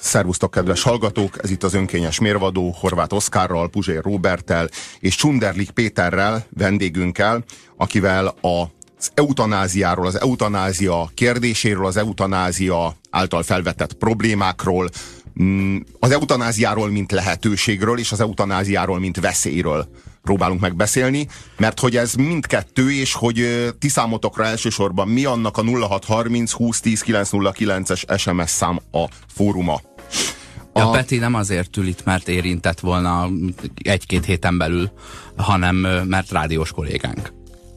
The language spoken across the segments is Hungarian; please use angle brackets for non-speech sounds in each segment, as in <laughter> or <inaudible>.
Szervusztok, kedves hallgatók! Ez itt az önkényes mérvadó Horváth Oszkárral, Puzsér Robertel és Csunderlik Péterrel, vendégünkkel, akivel az eutanáziáról, az eutanázia kérdéséről, az eutanázia által felvetett problémákról, mm, az eutanáziáról, mint lehetőségről, és az eutanáziáról, mint veszélyről próbálunk megbeszélni, mert hogy ez mindkettő, és hogy ti számotokra elsősorban mi annak a 0630 2010 909-es SMS szám a fóruma. A... Ja, Peti nem azért ül itt, mert érintett volna egy-két héten belül, hanem mert rádiós kollégánk.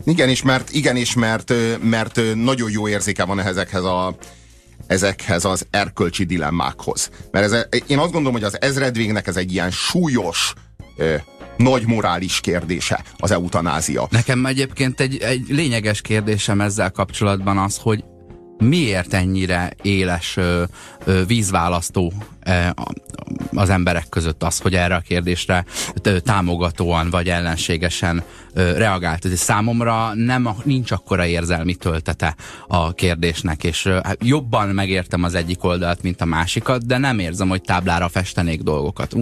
Igen, és mert, igen, és mert, mert nagyon jó érzéke van ezekhez a, ezekhez az erkölcsi dilemmákhoz. Mert ez, én azt gondolom, hogy az ezredvégnek ez egy ilyen súlyos, nagy morális kérdése az eutanázia. Nekem egyébként egy, egy lényeges kérdésem ezzel kapcsolatban az, hogy miért ennyire éles ö, ö, vízválasztó az emberek között az, hogy erre a kérdésre támogatóan vagy ellenségesen reagált. Ez számomra nem, nincs akkora érzelmi töltete a kérdésnek, és hát jobban megértem az egyik oldalt, mint a másikat, de nem érzem, hogy táblára festenék dolgokat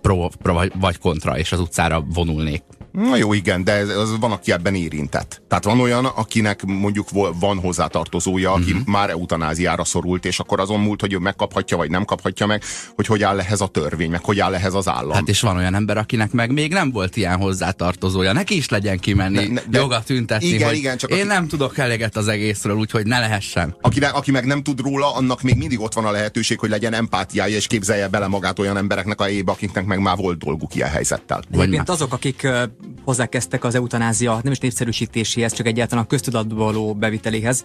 pro, pro vagy kontra, és az utcára vonulnék. Na jó, igen, de az van, aki ebben érintett. Tehát van olyan, akinek mondjuk van hozzátartozója, aki uh-huh. már eutanáziára szorult, és akkor azon múlt, hogy ő megkaphatja, vagy nem kaphatja meg, hogy hogy áll ehhez a törvény, meg hogy áll ehhez az állam. Hát és van olyan ember, akinek meg még nem volt ilyen hozzátartozója. Neki is legyen kimenni, ne, ne, joga tüntetni, igen, hogy igen, csak én aki... nem tudok eleget az egészről, úgyhogy ne lehessen. Aki, aki meg nem tud róla, annak még mindig ott van a lehetőség, hogy legyen empátiája, és képzelje bele magát olyan embereknek a ébe, akiknek meg már volt dolguk ilyen helyzettel. Egyébként azok, akik hozzákezdtek az eutanázia nem is népszerűsítéséhez, csak egyáltalán a köztudatba való beviteléhez,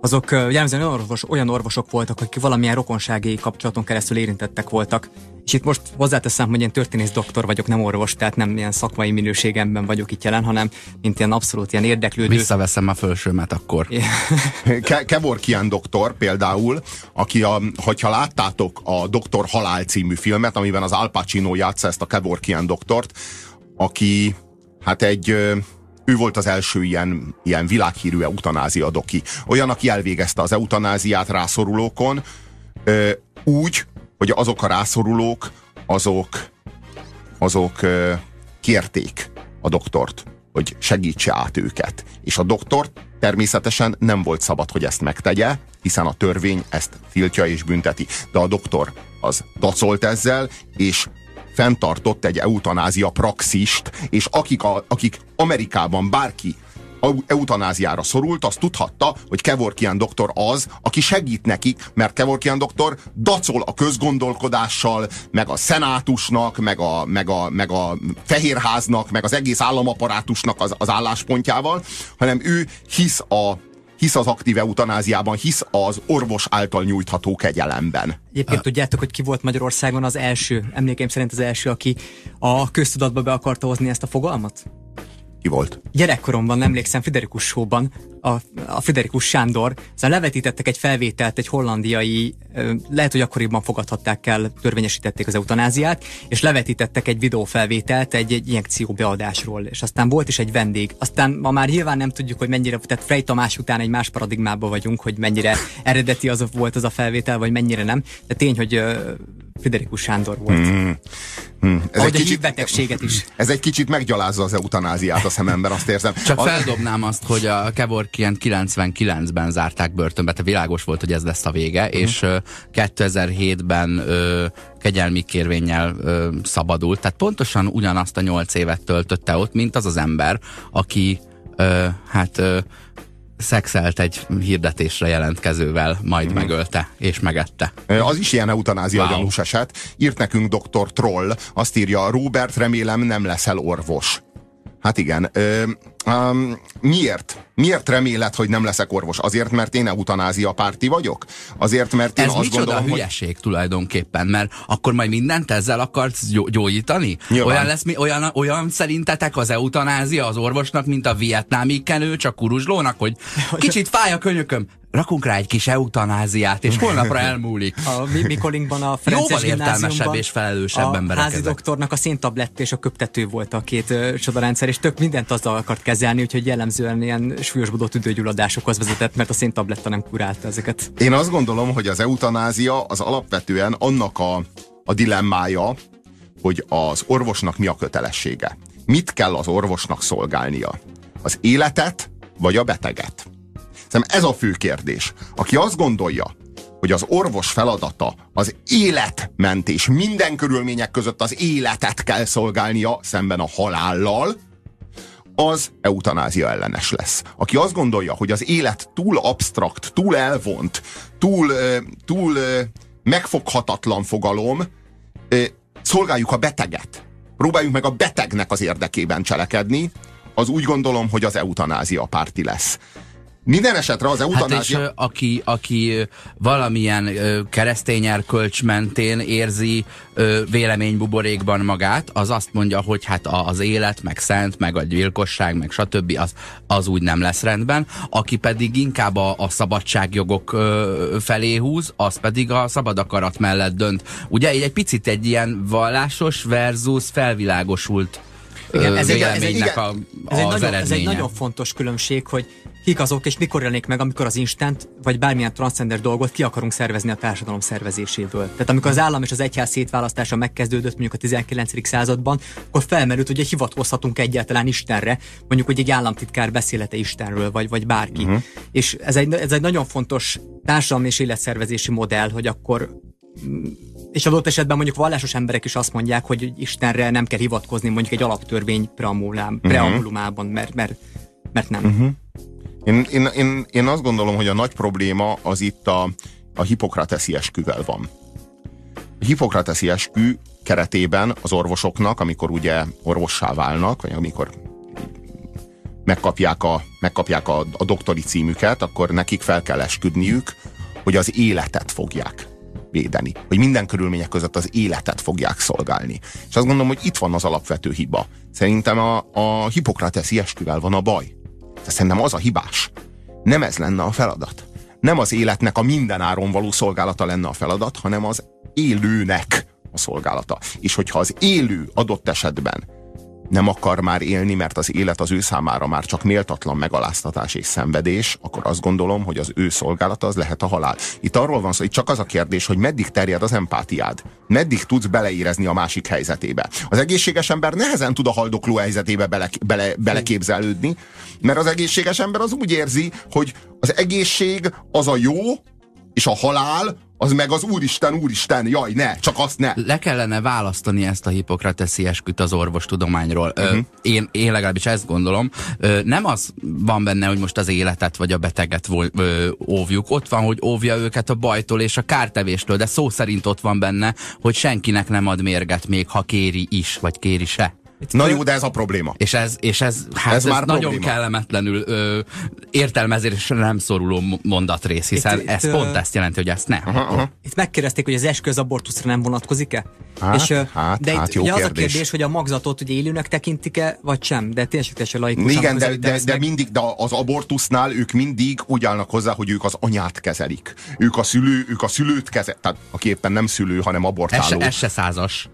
azok jellemzően olyan, orvos, olyan orvosok voltak, akik valamilyen rokonsági kapcsolaton keresztül érintettek voltak. És itt most hozzáteszem, hogy én történész doktor vagyok, nem orvos, tehát nem ilyen szakmai minőségemben vagyok itt jelen, hanem mint ilyen abszolút ilyen érdeklődő. Visszaveszem a fölsőmet akkor. <laughs> Ke- Kevorkian doktor például, aki, a, hogyha láttátok a Doktor Halál című filmet, amiben az Al Pacino játsza ezt a Kevorkian doktort, aki hát egy ő volt az első ilyen, ilyen világhírű eutanázia doki. Olyan, aki elvégezte az eutanáziát rászorulókon, úgy, hogy azok a rászorulók, azok, azok kérték a doktort, hogy segítse át őket. És a doktor természetesen nem volt szabad, hogy ezt megtegye, hiszen a törvény ezt tiltja és bünteti. De a doktor az dacolt ezzel, és fenntartott egy eutanázia praxist, és akik, a, akik Amerikában bárki eutanáziára szorult, az tudhatta, hogy Kevorkian doktor az, aki segít nekik, mert Kevorkian doktor dacol a közgondolkodással, meg a szenátusnak, meg a, meg a, meg a fehérháznak, meg az egész államaparátusnak az, az álláspontjával, hanem ő hisz a hisz az aktív eutanáziában, hisz az orvos által nyújtható kegyelemben. Egyébként tudjátok, hogy ki volt Magyarországon az első, emlékeim szerint az első, aki a köztudatba be akarta hozni ezt a fogalmat? Ki volt? Gyerekkoromban emlékszem Friderikus showban, a, a Friderikus Sándor, szóval levetítettek egy felvételt egy hollandiai, lehet, hogy akkoriban fogadhatták el, törvényesítették az eutanáziát, és levetítettek egy videófelvételt egy, egy injekció beadásról, és aztán volt is egy vendég. Aztán ma már nyilván nem tudjuk, hogy mennyire, tehát Frey Tamás után egy más paradigmában vagyunk, hogy mennyire eredeti az volt az a felvétel, vagy mennyire nem. De tény, hogy Friderikus Sándor volt. Mm. Mm. Ez egy kicsit, betegséget is. <laughs> Ez egy kicsit meggyalázza az eutanáziát a szememben, azt érzem. Csak feldobnám azt, hogy a Kevorkian 99-ben zárták börtönbe, tehát világos volt, hogy ez lesz a vége, mm. és uh, 2007-ben uh, kegyelmi kérvényel szabadult, tehát pontosan ugyanazt a nyolc évet töltötte ott, mint az az ember, aki uh, hát uh, szexelt egy hirdetésre jelentkezővel, majd mm. megölte és megette. Az is ilyen eutanázia wow. gyanús eset. Írt nekünk dr. Troll, azt írja, Robert, remélem nem leszel orvos. Hát igen. Ö, um, miért? Miért reméled, hogy nem leszek orvos? Azért, mert én eutanázia párti vagyok? Azért, mert én Ez azt micsoda gondolom, hülyeség hogy... tulajdonképpen, mert akkor majd mindent ezzel akarsz gyógyítani? Nyilván. Olyan lesz, olyan, olyan szerintetek az eutanázia az orvosnak, mint a vietnámi kenő, csak kuruzslónak, hogy kicsit fáj a könyököm, rakunk rá egy kis eutanáziát, és holnapra <laughs> elmúlik. A Mi- Mikolinkban a Jóval értelmesebb és felelősebb a emberek házi ezek. doktornak a széntablett és a köptető volt a két ö, csodarendszer, és tök mindent azzal akart kezelni, úgyhogy jellemzően ilyen súlyosbodó tüdőgyulladásokhoz vezetett, mert a széntabletta nem kurálta ezeket. Én azt gondolom, hogy az eutanázia az alapvetően annak a, a dilemmája, hogy az orvosnak mi a kötelessége. Mit kell az orvosnak szolgálnia? Az életet vagy a beteget? Szerintem ez a fő kérdés. Aki azt gondolja, hogy az orvos feladata az életmentés, minden körülmények között az életet kell szolgálnia szemben a halállal, az eutanázia ellenes lesz. Aki azt gondolja, hogy az élet túl absztrakt, túl elvont, túl, túl megfoghatatlan fogalom, szolgáljuk a beteget. Próbáljuk meg a betegnek az érdekében cselekedni, az úgy gondolom, hogy az eutanázia párti lesz. Minden esetre az Hát és eutanázia... ö, aki, aki ö, valamilyen ö, keresztény erkölcs mentén érzi ö, véleménybuborékban magát, az azt mondja, hogy hát a- az élet, meg szent, meg a gyilkosság, meg stb. az, az úgy nem lesz rendben. Aki pedig inkább a, a szabadságjogok ö, felé húz, az pedig a szabad akarat mellett dönt. Ugye így egy picit egy ilyen vallásos versus felvilágosult Igen, ez egy- ez egy- véleménynek igen, a, Ez egy, az nagyon, ez egy nagyon fontos különbség, hogy kik azok, és mikor jelenik meg, amikor az instant, vagy bármilyen transzcender dolgot ki akarunk szervezni a társadalom szervezéséből. Tehát amikor az állam és az egyház szétválasztása megkezdődött mondjuk a 19. században, akkor felmerült, hogy hivatkozhatunk egyáltalán Istenre, mondjuk, hogy egy államtitkár beszélete Istenről, vagy, vagy bárki. Uh-huh. És ez egy, ez egy nagyon fontos társadalmi és életszervezési modell, hogy akkor és adott esetben mondjuk vallásos emberek is azt mondják, hogy Istenre nem kell hivatkozni mondjuk egy alaptörvény preambulám, preambulumában, mert, mert, mert nem. Uh-huh. Én, én, én, én azt gondolom, hogy a nagy probléma az itt a, a hipokrateszi esküvel van. A hipokrateszi eskü keretében az orvosoknak, amikor ugye orvossá válnak, vagy amikor megkapják a, megkapják a, a doktori címüket, akkor nekik fel kell esküdniük, hogy az életet fogják védeni. Hogy minden körülmények között az életet fogják szolgálni. És azt gondolom, hogy itt van az alapvető hiba. Szerintem a, a hipokrateszi esküvel van a baj. De szerintem az a hibás. Nem ez lenne a feladat. Nem az életnek a mindenáron való szolgálata lenne a feladat, hanem az élőnek a szolgálata. És hogyha az élő adott esetben nem akar már élni, mert az élet az ő számára már csak méltatlan megaláztatás és szenvedés, akkor azt gondolom, hogy az ő szolgálata az lehet a halál. Itt arról van szó, hogy csak az a kérdés, hogy meddig terjed az empátiád. Meddig tudsz beleérezni a másik helyzetébe. Az egészséges ember nehezen tud a haldokló helyzetébe bele, bele, beleképzelődni, mert az egészséges ember az úgy érzi, hogy az egészség az a jó, és a halál az meg az úristen, úristen, jaj, ne, csak azt ne. Le kellene választani ezt a hipokrateszi esküt az orvostudományról. Uh-huh. Ö, én, én legalábbis ezt gondolom. Nem az van benne, hogy most az életet vagy a beteget óvjuk. Ott van, hogy óvja őket a bajtól és a kártevéstől, de szó szerint ott van benne, hogy senkinek nem ad mérget, még ha kéri is, vagy kéri se. Na jó, de ez a probléma. És ez, és ez, hát Ez ez, már ez nagyon probléma. kellemetlenül ö, értelmezésre nem szoruló mo- mondatrész, hiszen Itt- itt, ez ö, pont ezt jelenti, hogy ezt ne. Aha, aha. Itt megkérdezték, hogy az eskü az abortuszra nem vonatkozik-e? Hát, ö, hát, de hát, itt jó ugye az a kérdés. kérdés, hogy a magzatot ugye élőnek tekintik-e, vagy sem, de tényleg teljesen laikus. Igen, de, de, de mindig, de az abortusznál ők mindig úgy állnak hozzá, hogy ők az anyát kezelik. Ők a szülő, ők a szülőt kezelik. Tehát aki éppen nem szülő, hanem Ez abortáló. se, ez se százas.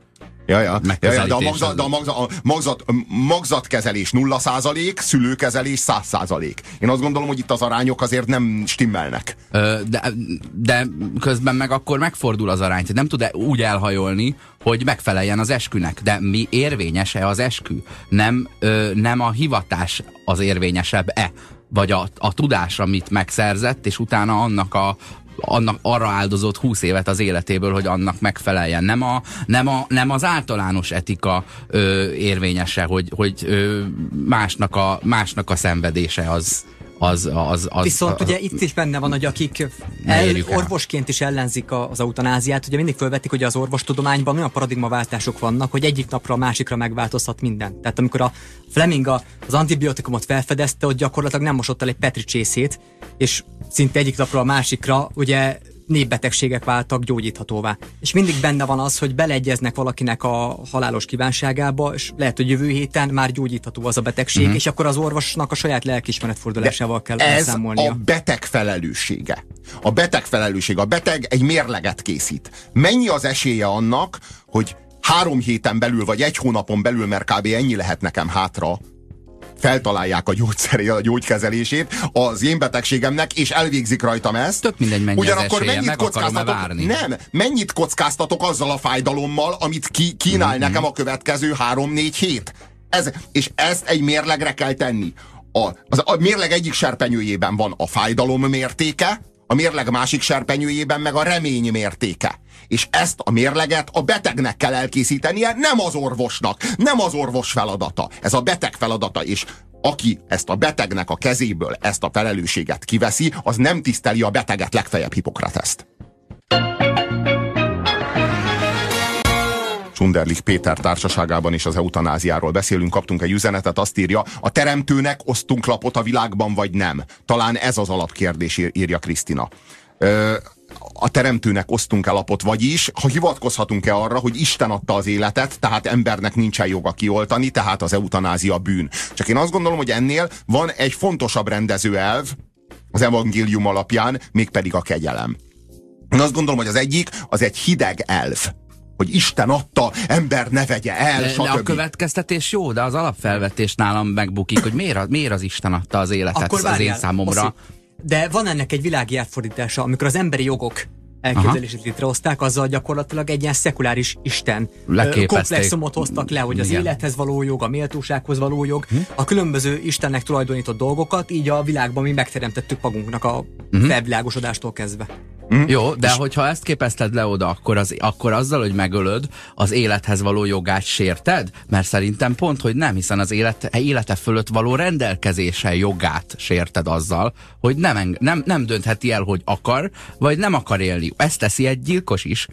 Ja, ja. ja, ja de a, magzat, de a, magzat, a magzat, magzatkezelés 0 százalék, szülőkezelés 100 százalék. Én azt gondolom, hogy itt az arányok azért nem stimmelnek. Ö, de, de közben meg akkor megfordul az arány. Nem tud -e úgy elhajolni, hogy megfeleljen az eskünek. De mi érvényes-e az eskü? Nem, ö, nem a hivatás az érvényesebb-e? Vagy a, a tudás, amit megszerzett, és utána annak a annak arra áldozott 20 évet az életéből, hogy annak megfeleljen. Nem, a, nem, a, nem az általános etika ö, érvényese, hogy, hogy ö, másnak, a, másnak a szenvedése az, az, az, az Viszont az, ugye itt is benne van, hogy akik el, orvosként is ellenzik a- az eutanáziát, ugye mindig felvetik, hogy az orvostudományban olyan paradigmaváltások vannak, hogy egyik napra a másikra megváltozhat minden. Tehát amikor a Fleming a- az antibiotikumot felfedezte, hogy gyakorlatilag nem mosott el egy petri csészét, és szinte egyik napra a másikra ugye népbetegségek váltak gyógyíthatóvá. És mindig benne van az, hogy beleegyeznek valakinek a halálos kívánságába, és lehet, hogy jövő héten már gyógyítható az a betegség, uh-huh. és akkor az orvosnak a saját lelkismeret fordulásával kell ez számolnia. a beteg felelőssége. A beteg felelősség. A beteg egy mérleget készít. Mennyi az esélye annak, hogy három héten belül, vagy egy hónapon belül, mert kb. ennyi lehet nekem hátra, feltalálják a gyógyszeré, a gyógykezelését az én betegségemnek, és elvégzik rajtam ezt. Tök mindegy, mennyi Ugyanakkor esélye, mennyit kockáztatok, várni. nem, mennyit kockáztatok azzal a fájdalommal, amit ki, kínál mm-hmm. nekem a következő három-négy hét? Ez, és ezt egy mérlegre kell tenni. A, az, a mérleg egyik serpenyőjében van a fájdalom mértéke, a mérleg másik serpenyőjében meg a remény mértéke. És ezt a mérleget a betegnek kell elkészítenie, nem az orvosnak, nem az orvos feladata. Ez a beteg feladata, és aki ezt a betegnek a kezéből ezt a felelősséget kiveszi, az nem tiszteli a beteget, legfeljebb Hipokrateszt. Sunderlich Péter társaságában is az eutanáziáról beszélünk, kaptunk egy üzenetet, azt írja, a teremtőnek osztunk lapot a világban, vagy nem? Talán ez az alapkérdés, írja Krisztina. A teremtőnek osztunk-e lapot, vagyis, ha hivatkozhatunk-e arra, hogy Isten adta az életet, tehát embernek nincsen joga kioltani, tehát az eutanázia bűn. Csak én azt gondolom, hogy ennél van egy fontosabb rendezőelv az evangélium alapján, mégpedig a kegyelem. Én azt gondolom, hogy az egyik, az egy hideg elv hogy Isten adta, ember ne vegye el, de, stb. De a következtetés jó, de az alapfelvetés nálam megbukik, hogy miért, miért az Isten adta az életet Akkor az én számomra. Oszi, de van ennek egy világi átfordítása, amikor az emberi jogok elképzelését Aha. létrehozták, azzal gyakorlatilag egy ilyen szekuláris isten komplexumot hoztak le, hogy az Igen. élethez való jog, a méltósághoz való jog, hm? a különböző Istennek tulajdonított dolgokat, így a világban mi megteremtettük magunknak a hm? felvilágosodástól kezdve. Hm? Jó, de és... hogyha ezt képezted le oda, akkor, az, akkor azzal, hogy megölöd, az élethez való jogát sérted? Mert szerintem pont, hogy nem, hiszen az élet, élete fölött való rendelkezése jogát sérted azzal, hogy nem, nem, nem döntheti el, hogy akar, vagy nem akar élni. Ezt teszi egy gyilkos is.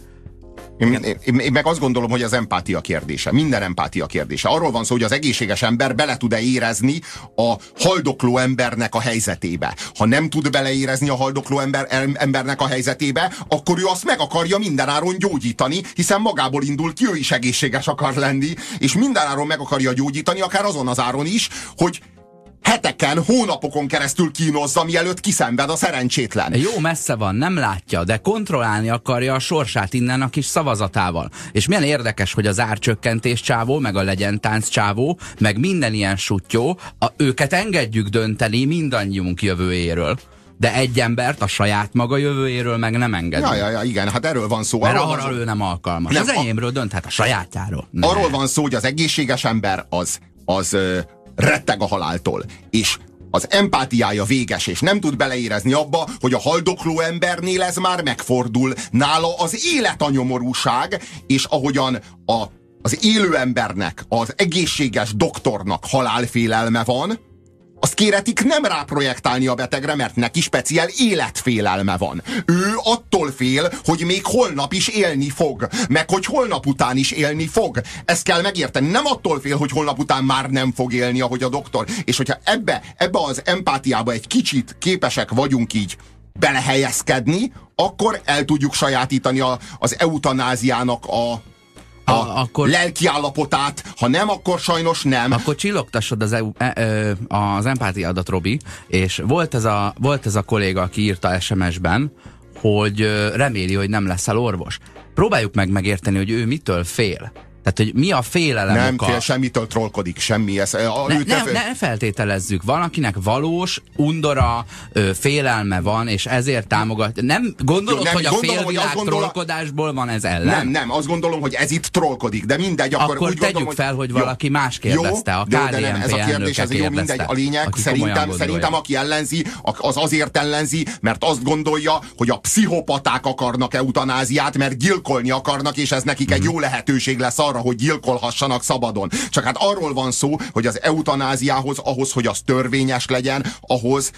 Én, én, én meg azt gondolom, hogy az empátia kérdése. Minden empátia kérdése. Arról van szó, hogy az egészséges ember bele tud-e érezni a haldokló embernek a helyzetébe. Ha nem tud beleérezni a haldokló ember, em- embernek a helyzetébe, akkor ő azt meg akarja mindenáron gyógyítani, hiszen magából indul ki, ő is egészséges akar lenni, és mindenáron meg akarja gyógyítani, akár azon az áron is, hogy heteken, hónapokon keresztül kínozza, mielőtt kiszenved a szerencsétlen. Jó messze van, nem látja, de kontrollálni akarja a sorsát innen a kis szavazatával. És milyen érdekes, hogy az árcsökkentés csávó, meg a legyen tánc csávó, meg minden ilyen sutyó, a, őket engedjük dönteni mindannyiunk jövőjéről. De egy embert a saját maga jövőjéről meg nem engedünk. Ja, ja, ja, igen, hát erről van szó. Mert Arról arra ő nem alkalmas. Nem, az enyémről dönthet a sajátjáról. Ne. Arról van szó, hogy az egészséges ember az, az retteg a haláltól, és az empátiája véges, és nem tud beleérezni abba, hogy a haldokló embernél ez már megfordul. Nála az élet a nyomorúság, és ahogyan a, az élő embernek, az egészséges doktornak halálfélelme van, azt kéretik nem ráprojektálni a betegre, mert neki speciál életfélelme van. Ő attól fél, hogy még holnap is élni fog, meg hogy holnap után is élni fog. Ezt kell megérteni. Nem attól fél, hogy holnap után már nem fog élni, ahogy a doktor. És hogyha ebbe, ebbe az empátiába egy kicsit képesek vagyunk így belehelyezkedni, akkor el tudjuk sajátítani a, az eutanáziának a, a, akkor- lelki állapotát. Ha nem, akkor sajnos nem. Akkor csillogtassod az, EU, e, ö, az empátiádat, Robi, és volt ez, a, volt ez a kolléga, aki írta SMS-ben, hogy reméli, hogy nem leszel orvos. Próbáljuk meg megérteni, hogy ő mitől fél. Tehát, hogy mi a félelem Nem oka. fél, semmitől trollkodik, semmi. Ez, a, Ne, ő ne, te- ne feltételezzük, van, akinek valós, undora, ö, félelme van, és ezért támogat. Nem gondolod, Jó, nem, hogy a gondolom, hogy félvilág azt gondolom- trollkodásból van ez ellen? Nem, nem, azt gondolom, hogy ez itt trollkodik, de mindegy, akkor, Akkor úgy tegyük gondolom, fel, hogy jó, valaki más kérdezte, a jó, de nem, KDNP ez a kérdés, ez jó, mindegy, a lényeg, szerintem, szerintem aki ellenzi, a- az azért ellenzi, mert azt gondolja, hogy a pszichopaták akarnak eutanáziát, mert gyilkolni akarnak, és ez nekik Mhm. egy jó lehetőség lesz arra, hogy gyilkolhassanak szabadon. Csak hát arról van szó, hogy az eutanáziához, ahhoz, hogy az törvényes legyen, ahhoz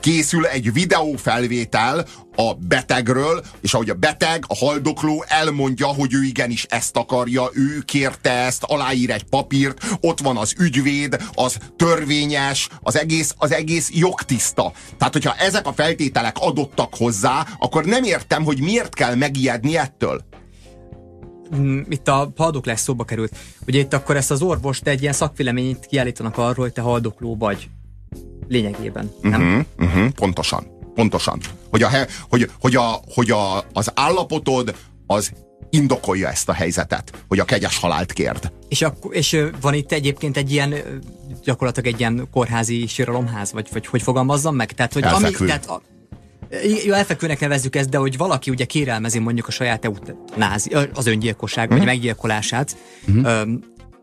készül egy videófelvétel a betegről, és ahogy a beteg, a haldokló elmondja, hogy ő igenis ezt akarja, ő kérte ezt, aláír egy papírt, ott van az ügyvéd, az törvényes, az egész, az egész jogtiszta. Tehát, hogyha ezek a feltételek adottak hozzá, akkor nem értem, hogy miért kell megijedni ettől itt a haldoklás szóba került. Ugye itt akkor ezt az orvost egy ilyen szakvéleményt kiállítanak arról, hogy te haldokló vagy lényegében. Nem? Uh-huh, uh-huh, pontosan. Pontosan. Hogy, a, hogy, hogy, a, hogy a, az állapotod az indokolja ezt a helyzetet, hogy a kegyes halált kérd. És, akkor, és van itt egyébként egy ilyen gyakorlatilag egy ilyen kórházi síralomház, vagy, vagy hogy fogalmazzam meg? Tehát, hogy ami, tehát a, jó, elfekvőnek nevezzük ezt, de hogy valaki ugye kérelmezi mondjuk a saját eutanázi, az öngyilkosság, uh-huh. vagy mhm. meggyilkolását, uh-huh.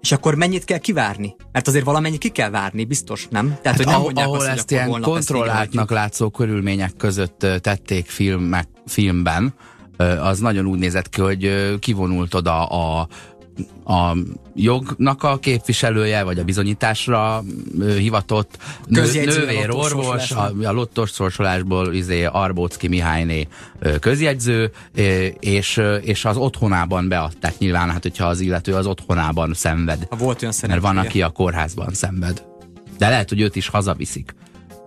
És akkor mennyit kell kivárni? Mert azért valamennyit ki kell várni, biztos, nem? Tehát, hát hogy nem mondják ahol azt, ezt ilyen kontrolláltnak látszó körülmények között tették filmek, filmben, az nagyon úgy nézett ki, hogy kivonult oda a a jognak a képviselője, vagy a bizonyításra ö, hivatott nő, nővér orvos, a, a lottos sorsolásból izé, Arbócki Mihályné közjegyző, és, és az otthonában beadták nyilván, hát hogyha az illető az otthonában szenved. Ha volt olyan Mert van, aki a kórházban szenved. De lehet, hogy őt is hazaviszik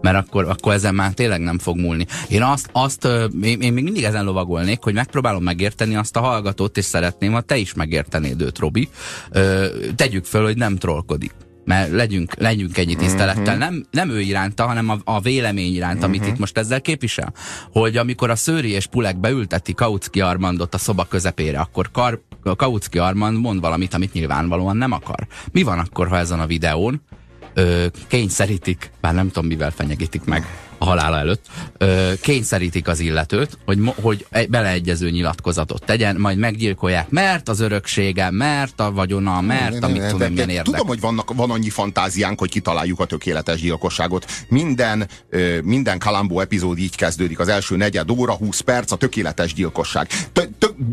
mert akkor, akkor ezen már tényleg nem fog múlni. Én azt, azt én, én még mindig ezen lovagolnék, hogy megpróbálom megérteni azt a hallgatót, és szeretném, ha te is megértenéd őt, Robi. Tegyük föl, hogy nem trollkodik mert legyünk, legyünk ennyi tisztelettel, uh-huh. nem, nem ő iránta, hanem a, a vélemény iránt, uh-huh. amit itt most ezzel képvisel. Hogy amikor a Szőri és Pulek beülteti Kautsky Armandot a szoba közepére, akkor Kar, Kautsky Armand mond valamit, amit nyilvánvalóan nem akar. Mi van akkor, ha ezen a videón ö, kényszerítik, bár nem tudom mivel fenyegítik meg a halála előtt, ö, kényszerítik az illetőt, hogy, hogy beleegyező nyilatkozatot tegyen, majd meggyilkolják, mert az öröksége, mert a vagyona, mert amit tudom, milyen érdek. Tudom, hogy vannak, van annyi fantáziánk, hogy kitaláljuk a tökéletes gyilkosságot. Minden, ö, minden Kalambó epizód így kezdődik, az első negyed óra, 20 perc, a tökéletes gyilkosság.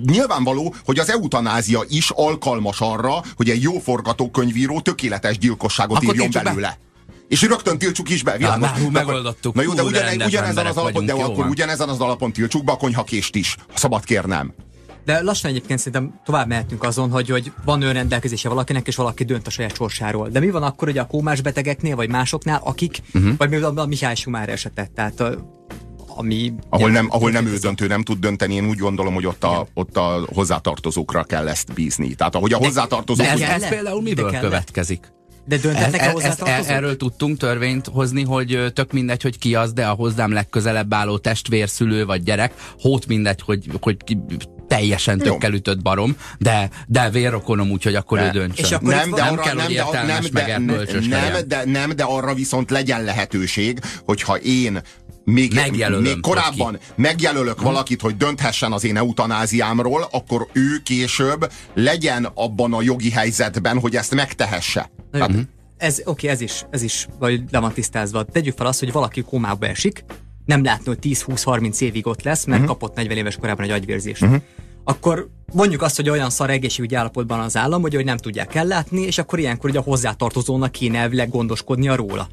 Nyilvánvaló, hogy az eutanázia is alkalmas arra, hogy egy jó forgatókönyvíró tökéletes gyilkosságot Akkor írjon belőle. És rögtön tiltsuk is be. Világos. Na, megoldottuk. Na jó, de ugyan, ugyanezen az alapon, de akkor ugyanezen az alapon tiltsuk be a konyhakést is, ha szabad kérnem. De lassan egyébként szerintem tovább mehetünk azon, hogy, hogy van önrendelkezése valakinek, és valaki dönt a saját sorsáról. De mi van akkor, hogy a kómás betegeknél, vagy másoknál, akik, uh-huh. vagy mi a Mihály Sumár esetet, tehát a, ami... Ahol nem, ahol nem ő döntő, nem tud dönteni, én úgy gondolom, hogy ott a, ott a hozzátartozókra kell ezt bízni. Tehát ahogy a hozzátartozók... De ez, ez például miből következik? De döntetnek e, e, e, Erről tudtunk törvényt hozni, hogy tök mindegy, hogy ki az, de a hozzám legközelebb álló testvér, szülő vagy gyerek, hót mindegy, hogy, hogy teljesen tökkel ütött barom, de, de vérrokonom úgy, hogy akkor ne. ő döntsön. És akkor nem, de nem arra, kell, nem, hogy értelmes, de, nem, meg de, nem, de, nem, de arra viszont legyen lehetőség, hogyha én még, még korábban megjelölök hm. valakit, hogy dönthessen az én eutanáziámról, akkor ő később legyen abban a jogi helyzetben, hogy ezt megtehesse. Hát, ez, oké, ez is, ez is vagy le van tisztázva. Tegyük fel azt, hogy valaki kómába esik, nem látni, hogy 10-20-30 évig ott lesz, mert uh-huh. kapott 40 éves korában egy agyvérzést. Uh-huh. Akkor mondjuk azt, hogy olyan szar egészségügyi állapotban az állam, hogy, hogy nem tudják ellátni, és akkor ilyenkor ugye a hozzátartozónak kéne elvileg gondoskodnia róla.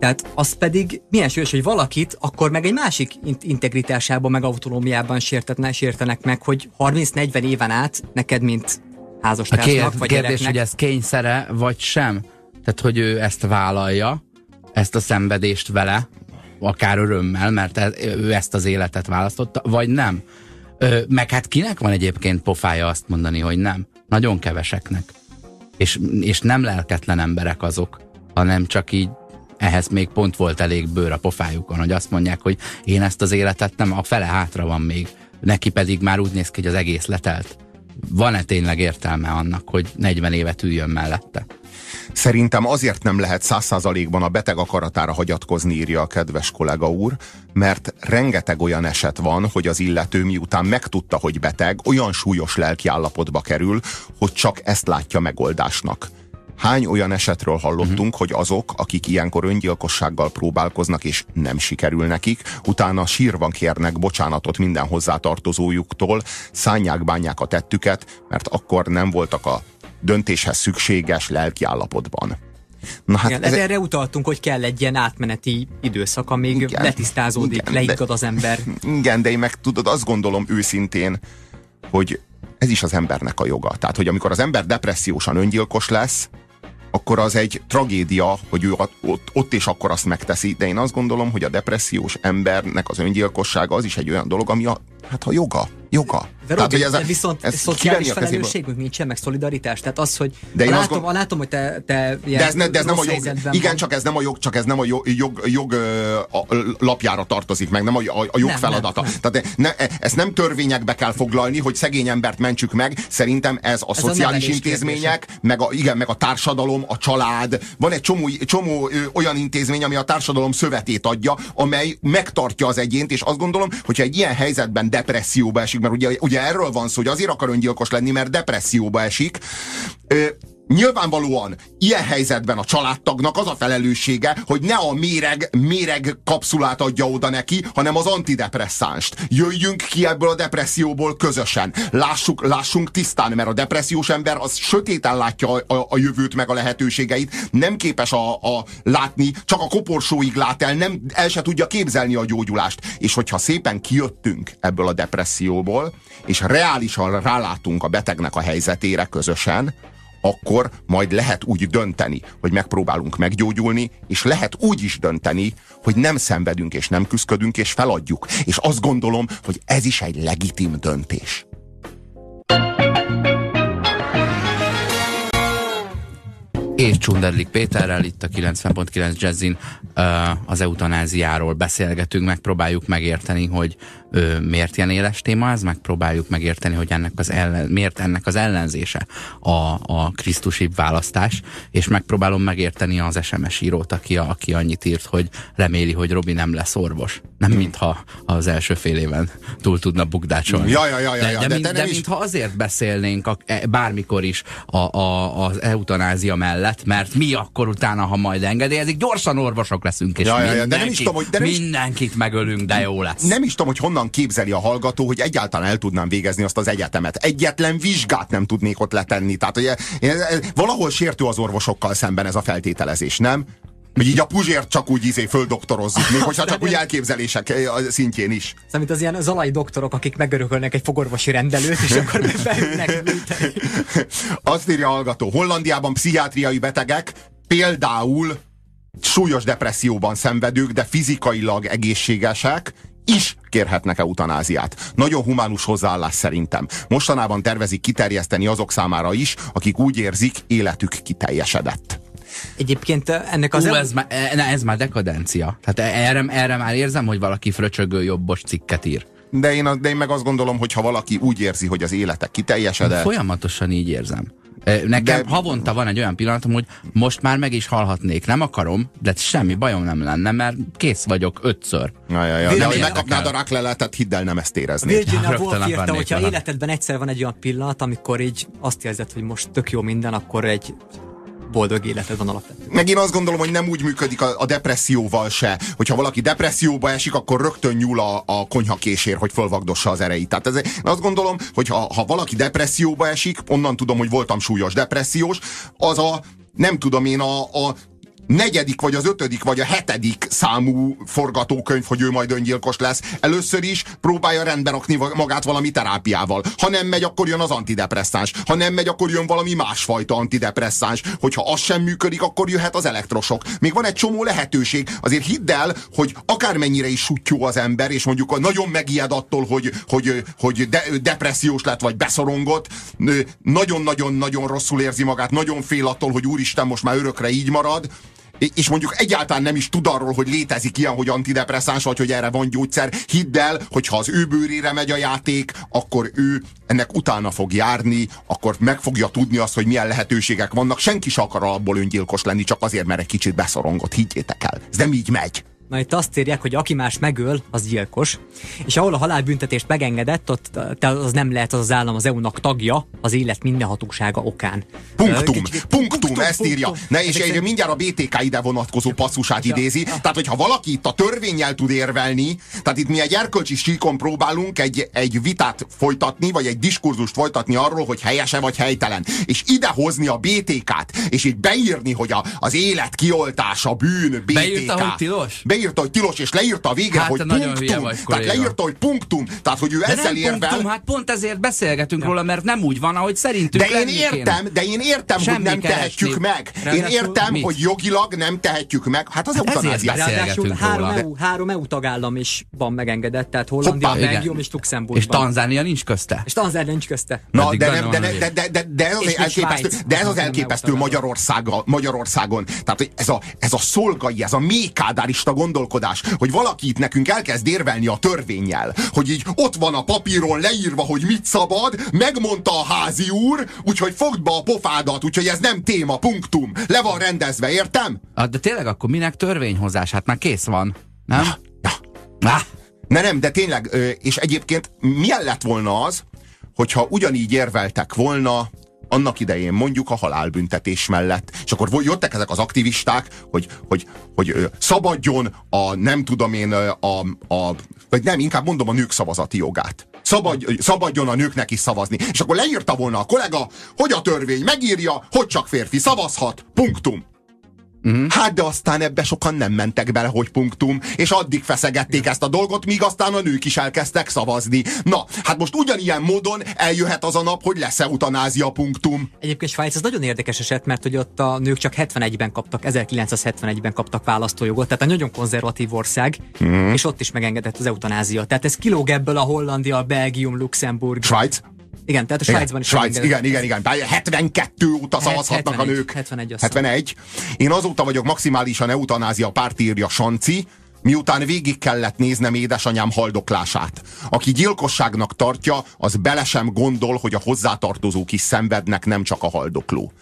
Tehát az pedig milyen súlyos, hogy valakit akkor meg egy másik integritásában, meg autonómiában sértetne, sértenek meg, hogy 30-40 éven át neked, mint házastársnak, vagy kérdés, gyereknek. hogy ez kényszere, vagy sem? Tehát, hogy ő ezt vállalja, ezt a szenvedést vele, akár örömmel, mert e- ő ezt az életet választotta, vagy nem? Ö, meg hát kinek van egyébként pofája azt mondani, hogy nem? Nagyon keveseknek. És, és nem lelketlen emberek azok, hanem csak így ehhez még pont volt elég bőr a pofájukon, hogy azt mondják, hogy én ezt az életet nem, a fele hátra van még, neki pedig már úgy néz ki, hogy az egész letelt. Van-e tényleg értelme annak, hogy 40 évet üljön mellette? Szerintem azért nem lehet száz százalékban a beteg akaratára hagyatkozni, írja a kedves kollega úr, mert rengeteg olyan eset van, hogy az illető miután megtudta, hogy beteg, olyan súlyos lelki állapotba kerül, hogy csak ezt látja megoldásnak. Hány olyan esetről hallottunk, uh-huh. hogy azok, akik ilyenkor öngyilkossággal próbálkoznak, és nem sikerül nekik, utána sírvan kérnek bocsánatot minden hozzátartozójuktól, szánják, bánják a tettüket, mert akkor nem voltak a döntéshez szükséges lelki állapotban. Na hát igen, ez erre utaltunk, hogy kell egy ilyen átmeneti időszak, amíg igen, letisztázódik, igen, leigad az ember. <laughs> Igen, de én meg tudod, azt gondolom őszintén, hogy ez is az embernek a joga. Tehát, hogy amikor az ember depressziósan öngyilkos lesz, akkor az egy tragédia, hogy ő ott, ott és akkor azt megteszi. De én azt gondolom, hogy a depressziós embernek az öngyilkossága az is egy olyan dolog, ami a, hát a joga. Joga. De, Tehát, Robi, ez a, viszont ez szociális felelősségünk nincsen, meg szolidaritás. Tehát az, hogy de én látom, gond... látom, hogy te, te de ez, ne, de ez nem a jog, igen, van. csak ez nem a jog, csak ez nem a jog, jog, jog a, lapjára tartozik meg, nem a, a, a jog nem, feladata. Nem, nem. Tehát ne, ezt nem törvényekbe kell foglalni, hogy szegény embert mentsük meg. Szerintem ez a ez szociális a intézmények, meg a, igen, meg a társadalom, a család. Van egy csomó, csomó olyan intézmény, ami a társadalom szövetét adja, amely megtartja az egyént, és azt gondolom, hogyha egy ilyen helyzetben depresszióba esik, mert ugye, ugye erről van szó, hogy azért akar öngyilkos lenni, mert depresszióba esik. Ö, Nyilvánvalóan ilyen helyzetben a családtagnak az a felelőssége, hogy ne a méreg, méreg kapszulát adja oda neki, hanem az antidepresszánst. Jöjjünk ki ebből a depresszióból közösen. Lássuk, lássunk tisztán, mert a depressziós ember az sötéten látja a, a, a jövőt meg a lehetőségeit, nem képes a, a látni, csak a koporsóig lát el, nem el se tudja képzelni a gyógyulást. És hogyha szépen kijöttünk ebből a depresszióból, és reálisan rálátunk a betegnek a helyzetére közösen, akkor majd lehet úgy dönteni, hogy megpróbálunk meggyógyulni, és lehet úgy is dönteni, hogy nem szenvedünk és nem küzdködünk és feladjuk. És azt gondolom, hogy ez is egy legitim döntés. És Csunderlik Péterrel itt a 90.9 Jazzin az eutanáziáról beszélgetünk, megpróbáljuk megérteni, hogy miért ilyen éles téma ez, megpróbáljuk megérteni, hogy ennek az ellen, miért ennek az ellenzése a, a Krisztusi választás, és megpróbálom megérteni az SMS írót, aki, aki annyit írt, hogy reméli, hogy Robi nem lesz orvos. Nem mintha az első fél éven túl tudna bukdácsolni. Ja, ja, ja, ja, de, de, de, mint, de, de mintha azért beszélnénk a, e, bármikor is a, a, az eutanázia mellett, mert mi akkor utána, ha majd engedélyezik, gyorsan orvosok leszünk, és ja, ja, ja, de nem is tudom, hogy, de nem mindenkit is, megölünk, de jó lesz. Nem is tudom, hogy honnan honnan képzeli a hallgató, hogy egyáltalán el tudnám végezni azt az egyetemet. Egyetlen vizsgát nem tudnék ott letenni. Tehát hogy valahol sértő az orvosokkal szemben ez a feltételezés, nem? Hogy így a puzsért csak úgy izé földoktorozzuk, még hogyha csak úgy elképzelések eh, szintjén is. Mint az ilyen zalai doktorok, akik megörökölnek egy fogorvosi rendelőt, és akkor beülnek Azt írja a hallgató, Hollandiában pszichiátriai betegek például súlyos depresszióban szenvedők, de fizikailag egészségesek, is kérhetnek eutanáziát. Nagyon humánus hozzáállás szerintem. Mostanában tervezik kiterjeszteni azok számára is, akik úgy érzik, életük kiteljesedett. Egyébként ennek az... Ú, ez, már, e, ez már dekadencia. Tehát erre, erre már érzem, hogy valaki fröcsögő jobbos cikket ír. De én, de én meg azt gondolom, hogy ha valaki úgy érzi, hogy az élete kiteljesedett... Folyamatosan így érzem. Nekem de... havonta van egy olyan pillanatom, hogy most már meg is halhatnék. Nem akarom, de semmi bajom nem lenne, mert kész vagyok ötször. Ja, ja, ja. De hogy megkapnád a rakleletet, hidd el, nem ezt éreznék. Virginia Woolf írta, hogyha vele. életedben egyszer van egy olyan pillanat, amikor így azt érzed, hogy most tök jó minden, akkor egy boldog életed van alapvetően. Meg én azt gondolom, hogy nem úgy működik a, a depresszióval se. Hogyha valaki depresszióba esik, akkor rögtön nyúl a, a konyhakésér, hogy fölvagdossa az erejét. Tehát ez, azt gondolom, hogy ha, ha valaki depresszióba esik, onnan tudom, hogy voltam súlyos depressziós, az a nem tudom én, a, a negyedik, vagy az ötödik, vagy a hetedik számú forgatókönyv, hogy ő majd öngyilkos lesz. Először is próbálja rendbe rakni magát valami terápiával. Ha nem megy, akkor jön az antidepresszáns. Ha nem megy, akkor jön valami másfajta antidepresszáns. Hogyha az sem működik, akkor jöhet az elektrosok. Még van egy csomó lehetőség. Azért hidd el, hogy akármennyire is sutyó az ember, és mondjuk nagyon megijed attól, hogy, hogy, hogy de, depressziós lett, vagy beszorongott, nagyon-nagyon-nagyon rosszul érzi magát, nagyon fél attól, hogy úristen, most már örökre így marad, és mondjuk egyáltalán nem is tud arról, hogy létezik ilyen, hogy antidepresszáns, vagy hogy erre van gyógyszer, hidd el, hogy ha az ő bőrére megy a játék, akkor ő ennek utána fog járni, akkor meg fogja tudni azt, hogy milyen lehetőségek vannak. Senki se akar alapból öngyilkos lenni, csak azért, mert egy kicsit beszorongott, higgyétek el. Ez nem így megy. Na itt azt írják, hogy aki más megöl, az gyilkos. És ahol a halálbüntetést megengedett, ott az nem lehet az az állam az EU-nak tagja az élet minden hatósága okán. Punktum, punktum, punktum ezt írja. Punktum. Ne, és Ezek mindjárt a BTK ide vonatkozó passzusát idézi. Tehát, hogyha valaki itt a törvényel tud érvelni, tehát itt mi egy erkölcsi síkon próbálunk egy, egy vitát folytatni, vagy egy diskurzust folytatni arról, hogy helyese vagy helytelen. És idehozni a BTK-t, és így beírni, hogy a, az élet kioltása bűn, BTK. Beírta, hogy tilos? Beírta, hogy tilos, és leírta a végre, Hát, hogy punktum. vagy, tehát leírta, hogy punktum. Tehát, hogy ő De ezzel nem érvel. punktum, hát pont ezért beszélgetünk róla, mert nem úgy van, ahogy szerintünk De én lenni kéne. értem, de én értem, hogy Semmi nem keresni. tehetjük meg. Én Ráadásul értem, mit? hogy jogilag nem tehetjük meg. Hát az eutanázia. beszél- Ráadásul Beszélgetünk három. EU, három EU tagállam is van megengedett, tehát Hollandia. Belgium Igen. és Luxemburg. És Tanzánia nincs közte. és Tanzánia nincs közte. Na, de, nem, de, de, de, de, de, de ez elképesztő, de ez az nem elképesztő. Magyarországon, Magyarországon. Tehát hogy ez a, ez a szolgai, ez a mékádárista gondolkodás, hogy valaki itt nekünk elkezd érvelni a törvényel, hogy így ott van a papíron leírva, hogy mit szabad, megmondta a házi úr, úgyhogy fogd be a pofádat, úgyhogy ez nem téma, punktum. Le van rendezve, értem? Ah, De tényleg akkor minek törvényhozás? Hát már kész van. Nem? Na, Ah, Ne nem, de tényleg, és egyébként milyen lett volna az, hogyha ugyanígy érveltek volna annak idején mondjuk a halálbüntetés mellett. És akkor jöttek ezek az aktivisták, hogy, hogy, hogy szabadjon a nem tudom én a, a vagy nem, inkább mondom a nők szavazati jogát. Szabadj, szabadjon a nőknek is szavazni. És akkor leírta volna a kollega, hogy a törvény megírja, hogy csak férfi szavazhat, punktum. Uh-huh. Hát de aztán ebbe sokan nem mentek bele, hogy punktum, és addig feszegették ezt a dolgot, míg aztán a nők is elkezdtek szavazni. Na, hát most ugyanilyen módon eljöhet az a nap, hogy lesz eutanázia punktum. Egyébként Svájc ez nagyon érdekes eset, mert hogy ott a nők csak 71-ben kaptak, 1971-ben kaptak választójogot, tehát egy nagyon konzervatív ország, mm. és ott is megengedett az eutanázia. Tehát ez kilóg ebből a Hollandia, a Belgium, Luxemburg. Svájc? Igen, tehát a Svájcban is Svájc, igen, igen, igen. Bár 72 óta szavazhatnak 71, a nők. 71 azt hiszem. 71. Én azóta vagyok maximálisan eutanázia párt írja Sanci, miután végig kellett néznem édesanyám haldoklását. Aki gyilkosságnak tartja, az bele sem gondol, hogy a hozzátartozók is szenvednek, nem csak a haldokló.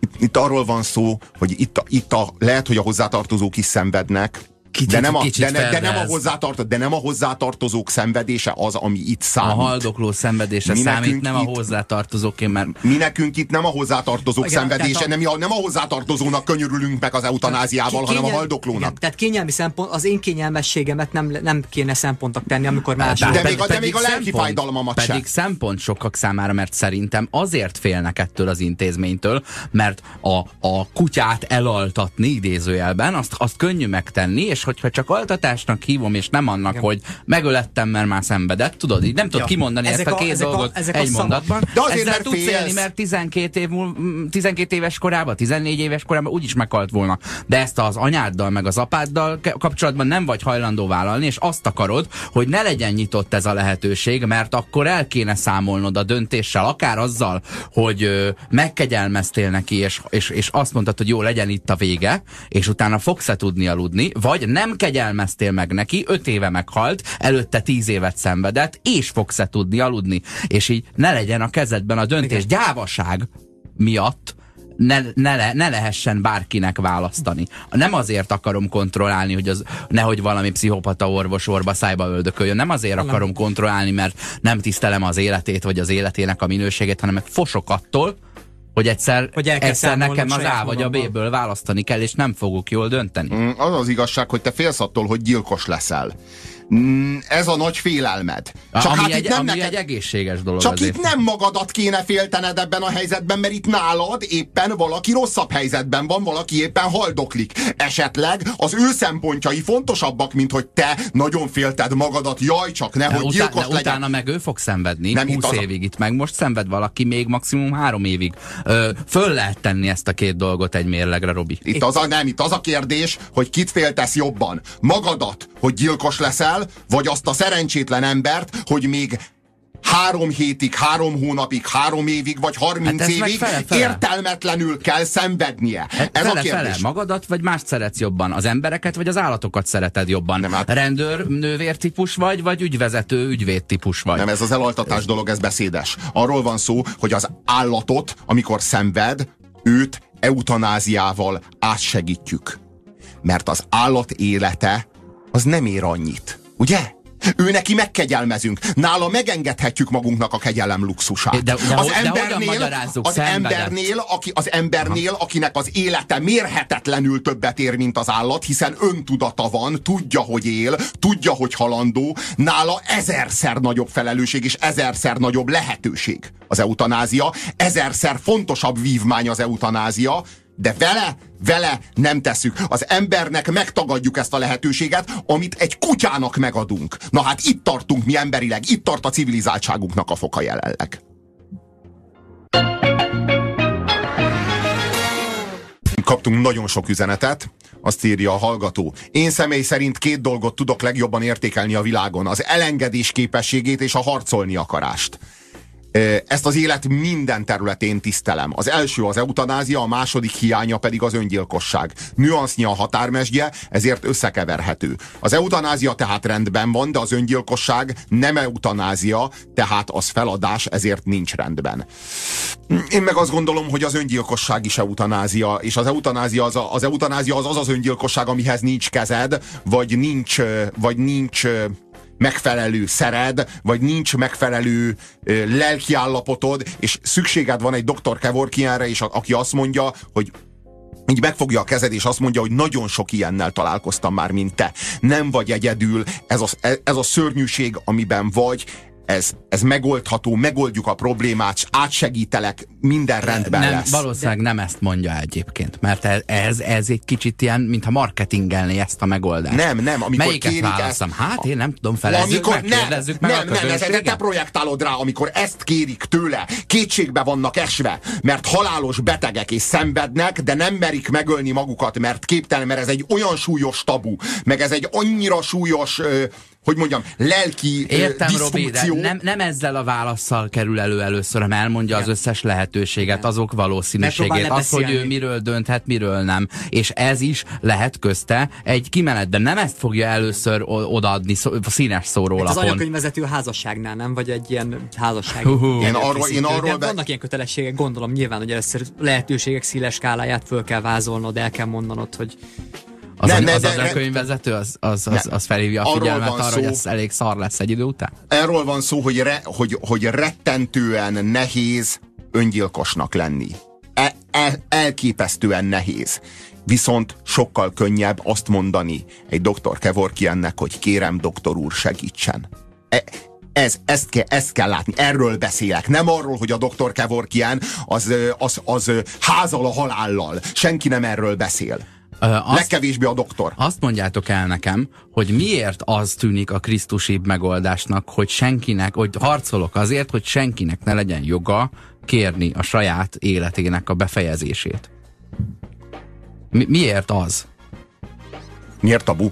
Itt, itt arról van szó, hogy itt, a, itt a, lehet, hogy a hozzátartozók is szenvednek, Kicsit- de, nem a, kicsit de, ne, de, nem a felrez. hozzátart, de nem a hozzátartozók szenvedése az, ami itt a számít. haldokló szenvedése Mi számít, nem a itt- hozzátartozóké, mert Mi nekünk itt nem a hozzátartozók Igen, szenvedése, a- nem, a, nem a hozzátartozónak könyörülünk meg az eutanáziával, hanem a haldoklónak. Igen, tehát kényelmi szempont, az én kényelmességemet nem, nem kéne szempontnak tenni, amikor más. De Pe- még a- de pedig még a lelki szempont- fájdalmamat se. Pedig szempont sokak számára, mert szerintem azért félnek ettől az intézménytől, mert a, a kutyát elaltatni idézőjelben, azt, azt könnyű megtenni, és hogyha csak altatásnak hívom, és nem annak, Igen. hogy megölettem, mert már szenvedett, tudod, így nem tudod Ja. kimondani Ezek ezt a a- két ezek a- dolgot ezek a egy szavak. mondatban. De azért, Ezzel mert tudsz félsz. élni, mert 12, év múl, mm, 12 éves korában, 14 éves korában úgyis meghalt volna. De ezt az anyáddal, meg az apáddal kapcsolatban nem vagy hajlandó vállalni, és azt akarod, hogy ne legyen nyitott ez a lehetőség, mert akkor el kéne számolnod a döntéssel, akár azzal, hogy ö, megkegyelmeztél neki, és, és, és azt mondtad, hogy jó, legyen itt a vége, és utána fogsz-e tudni aludni, vagy nem kegyelmeztél meg neki, 5 éve meghalt, előtte 10 évet szenvedett, és fogsz-e tudni aludni. És így ne legyen a kezedben a döntés. Igen. Gyávaság miatt ne, ne, le, ne lehessen bárkinek választani. Nem azért akarom kontrollálni, hogy az nehogy valami pszichopata orvos orba szájba öldököljön. Nem azért akarom kontrollálni, mert nem tisztelem az életét, vagy az életének a minőségét, hanem meg fosok attól, hogy egyszer, Hogy el kell egyszer nekem az A vagy a. B-ből választani kell, és nem fogok jól dönteni. Mm, Az az igazság, hogy te félsz attól, hogy gyilkos leszel. Mm, Ez a nagy félelmed. Csak ami, hát egy, itt nem ami neked- egy egészséges dolog Csak azért. itt nem magadat kéne féltened ebben a helyzetben, mert itt nálad éppen valaki rosszabb helyzetben van, valaki éppen haldoklik. Esetleg az ő szempontjai fontosabbak, mint hogy te nagyon félted magadat, jaj, csak De, nehogy utá, gyilkos de legyen. utána meg ő fog szenvedni Nem, nem, itt 20 az a- évig itt meg most szenved valaki még maximum három évig. Ö, föl lehet tenni ezt a két dolgot egy mérlegre, Robi. Itt az a, nem, itt az a kérdés, hogy kit féltesz jobban. Magadat, hogy gyilkos leszel, vagy azt a szerencsétlen embert, hogy még három hétig, három hónapig, három évig, vagy harminc Hát ez évig fele-fele. értelmetlenül kell szenvednie. Ez a Hát fele, kérdés. fele, magadat vagy mást szeretsz jobban? Az embereket vagy az állatokat szereted jobban? Nem, hát- Rendőr, nővér típus vagy, vagy ügyvezető, ügyvéd típus vagy? Nem, ez az elaltatás dolog, ez beszédes. Arról van szó, hogy az állatot, amikor szenved, őt eutanáziával átsegítjük. Mert az állat élete az nem ér annyit. Ugye? Ő neki megkegyelmezünk. Nála megengedhetjük magunknak a kegyelem luxusát. De, de, az de embernél, az embernél, aki, az embernél, Aha. akinek az élete mérhetetlenül többet ér, mint az állat, hiszen öntudata van, tudja, hogy él, tudja, hogy halandó, nála ezerszer nagyobb felelősség és ezerszer nagyobb lehetőség az eutanázia, ezerszer fontosabb vívmány az eutanázia, de vele, vele nem tesszük. Az embernek megtagadjuk ezt a lehetőséget, amit egy kutyának megadunk. Na hát itt tartunk mi emberileg, itt tart a civilizáltságunknak a foka jelenleg. Kaptunk nagyon sok üzenetet, azt írja a hallgató. Én személy szerint két dolgot tudok legjobban értékelni a világon. Az elengedés képességét és a harcolni akarást. Ezt az élet minden területén tisztelem. Az első az eutanázia, a második hiánya pedig az öngyilkosság. Nüansznyi a határmesdje, ezért összekeverhető. Az eutanázia tehát rendben van, de az öngyilkosság nem eutanázia, tehát az feladás, ezért nincs rendben. Én meg azt gondolom, hogy az öngyilkosság is eutanázia, és az eutanázia az, az, eutanázia az az az öngyilkosság, amihez nincs kezed, vagy nincs, vagy nincs megfelelő szered, vagy nincs megfelelő ö, lelkiállapotod, és szükséged van egy doktor Kevorkiánra, és aki azt mondja, hogy így megfogja a kezed, és azt mondja, hogy nagyon sok ilyennel találkoztam már, mint te. Nem vagy egyedül, ez a, ez a szörnyűség, amiben vagy, ez, ez megoldható, megoldjuk a problémát, átsegítelek, minden rendben nem, lesz. Valószínűleg nem ezt mondja egyébként, mert ez, ez egy kicsit ilyen, mintha marketingelni ezt a megoldást. Nem, nem, amikor Melyiket kérik ezt, Hát én nem tudom, felezzük amikor, meg, kérdezzük meg nem, a nem, nem, te projektálod rá, amikor ezt kérik tőle, kétségbe vannak esve, mert halálos betegek és szenvednek, de nem merik megölni magukat, mert képtelen, mert ez egy olyan súlyos tabu, meg ez egy annyira súlyos hogy mondjam, lelki Értem, Robi, de nem, nem ezzel a válaszsal kerül elő először, hanem elmondja Igen. az összes lehetőséget, Igen. azok valószínűségét, az, hogy ő miről dönthet, miről nem. És ez is lehet közte egy kimenet, de nem ezt fogja először odaadni szó, színes szórólapon. Ez az anyakönyvvezető házasságnál, nem? Vagy egy ilyen házasság. Uh -huh. Én arról, én arról be... Vannak ilyen kötelességek, gondolom nyilván, hogy először lehetőségek széles skáláját föl kell vázolnod, el kell mondanod, hogy az, nem, az, az a könyvvezető, az, az, az, az felhívja a figyelmet arra, szó, hogy ez elég szar lesz egy idő után? Erről van szó, hogy, re, hogy, hogy rettentően nehéz öngyilkosnak lenni. E, e, elképesztően nehéz. Viszont sokkal könnyebb azt mondani egy doktor Kevorkiennek, hogy kérem, doktor úr, segítsen. E, ez, ezt, ke, ezt kell látni, erről beszélek. Nem arról, hogy a doktor Kevorkian az, az, az, az házal a halállal. Senki nem erről beszél. Azt, Legkevésbé a doktor. Azt mondjátok el nekem, hogy miért az tűnik a Krisztusibb megoldásnak, hogy senkinek, hogy harcolok azért, hogy senkinek ne legyen joga kérni a saját életének a befejezését. Mi, miért az? Miért tabu?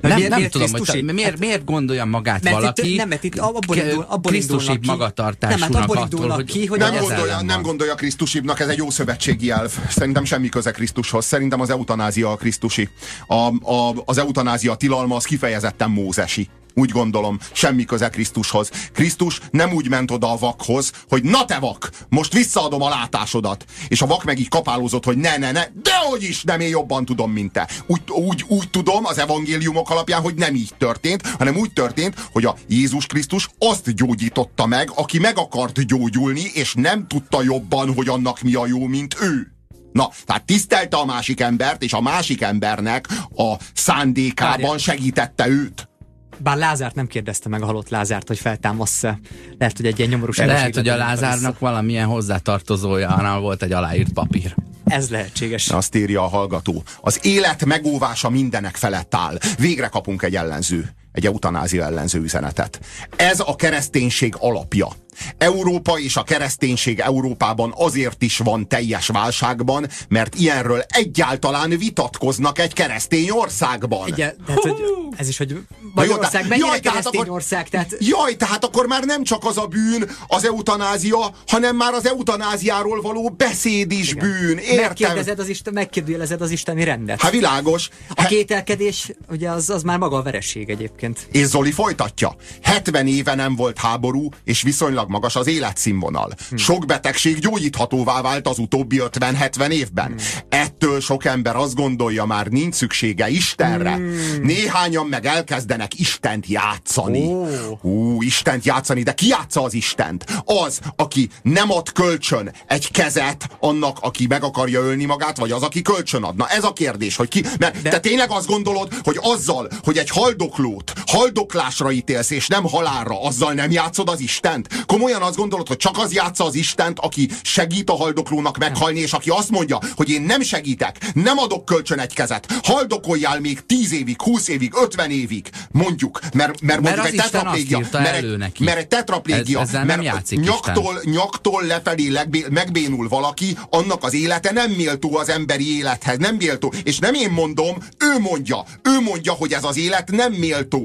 Nem, miért, nem miért tudom, hogy miért, hát, miért gondolja magát mert valaki itt, nem, mert itt abból, indul, abból Krisztusibb magatartásúnak nem, hát attól, hogy, ki, hogy nem, gondolja, nem gondolja Krisztusibbnak, ez egy jó szövetségi elv. Szerintem semmi köze Krisztushoz. Szerintem az eutanázia a Krisztusi. A, a, az eutanázia tilalma az kifejezetten mózesi. Úgy gondolom, semmi köze Krisztushoz. Krisztus nem úgy ment oda a vakhoz, hogy na te vak, most visszaadom a látásodat. És a vak meg így kapálózott, hogy ne, ne, ne, dehogy is, nem én jobban tudom, mint te. Úgy, úgy, úgy tudom az evangéliumok alapján, hogy nem így történt, hanem úgy történt, hogy a Jézus Krisztus azt gyógyította meg, aki meg akart gyógyulni, és nem tudta jobban, hogy annak mi a jó, mint ő. Na, tehát tisztelte a másik embert, és a másik embernek a szándékában segítette őt. Bár Lázárt nem kérdezte meg a halott Lázárt, hogy feltámassz-e. Lehet, hogy egy ilyen nyomorús Lehet, hogy a Lázárnak valamilyen hozzátartozója, hanem volt egy aláírt papír. Ez lehetséges. Azt írja a hallgató. Az élet megóvása mindenek felett áll. Végre kapunk egy ellenző, egy eutanázia ellenző üzenetet. Ez a kereszténység alapja. Európa és a kereszténység Európában azért is van teljes válságban, mert ilyenről egyáltalán vitatkoznak egy keresztény országban. Igen, tehát, hogy ez is, hogy Magyarország mennyire jaj, keresztény akkor, ország. Tehát... Jaj, tehát akkor már nem csak az a bűn, az eutanázia, hanem már az eutanáziáról való beszéd is Igen. bűn. Értem? Megkérdezed az Isten, megkérdőjelezed az isteni rendet. Hát világos. A kételkedés, ugye az, az már maga a veresség egyébként. És Zoli folytatja. 70 éve nem volt háború, és viszonylag magas az életszínvonal. Hmm. Sok betegség gyógyíthatóvá vált az utóbbi 50-70 évben. Hmm. Ettől sok ember azt gondolja, már nincs szüksége Istenre. Hmm. Néhányan meg elkezdenek Istent játszani. Oh. Ú, Istent játszani, de ki játsza az Istent? Az, aki nem ad kölcsön egy kezet annak, aki meg akarja ölni magát, vagy az, aki kölcsön adna. Ez a kérdés, hogy ki... Mert de... te tényleg azt gondolod, hogy azzal, hogy egy haldoklót haldoklásra ítélsz, és nem halálra, azzal nem játszod az Istent? Komolyan azt gondolod, hogy csak az játsza az Istent, aki segít a haldoklónak meghalni, és aki azt mondja, hogy én nem segítek, nem adok kölcsön egy kezet, haldokoljál még 10 évig, 20 évig, 50 évig, mondjuk, mert, mert, mert mondjuk egy tetraplégia, mert, egy, neki. mert egy tetraplégia, Ez, mert nyaktól, nyaktól lefelé legbé, megbénul valaki, annak az élete nem méltó az emberi élethez, nem méltó, és nem én mondom, ő mondja, ő mondja, hogy ez az élet nem méltó.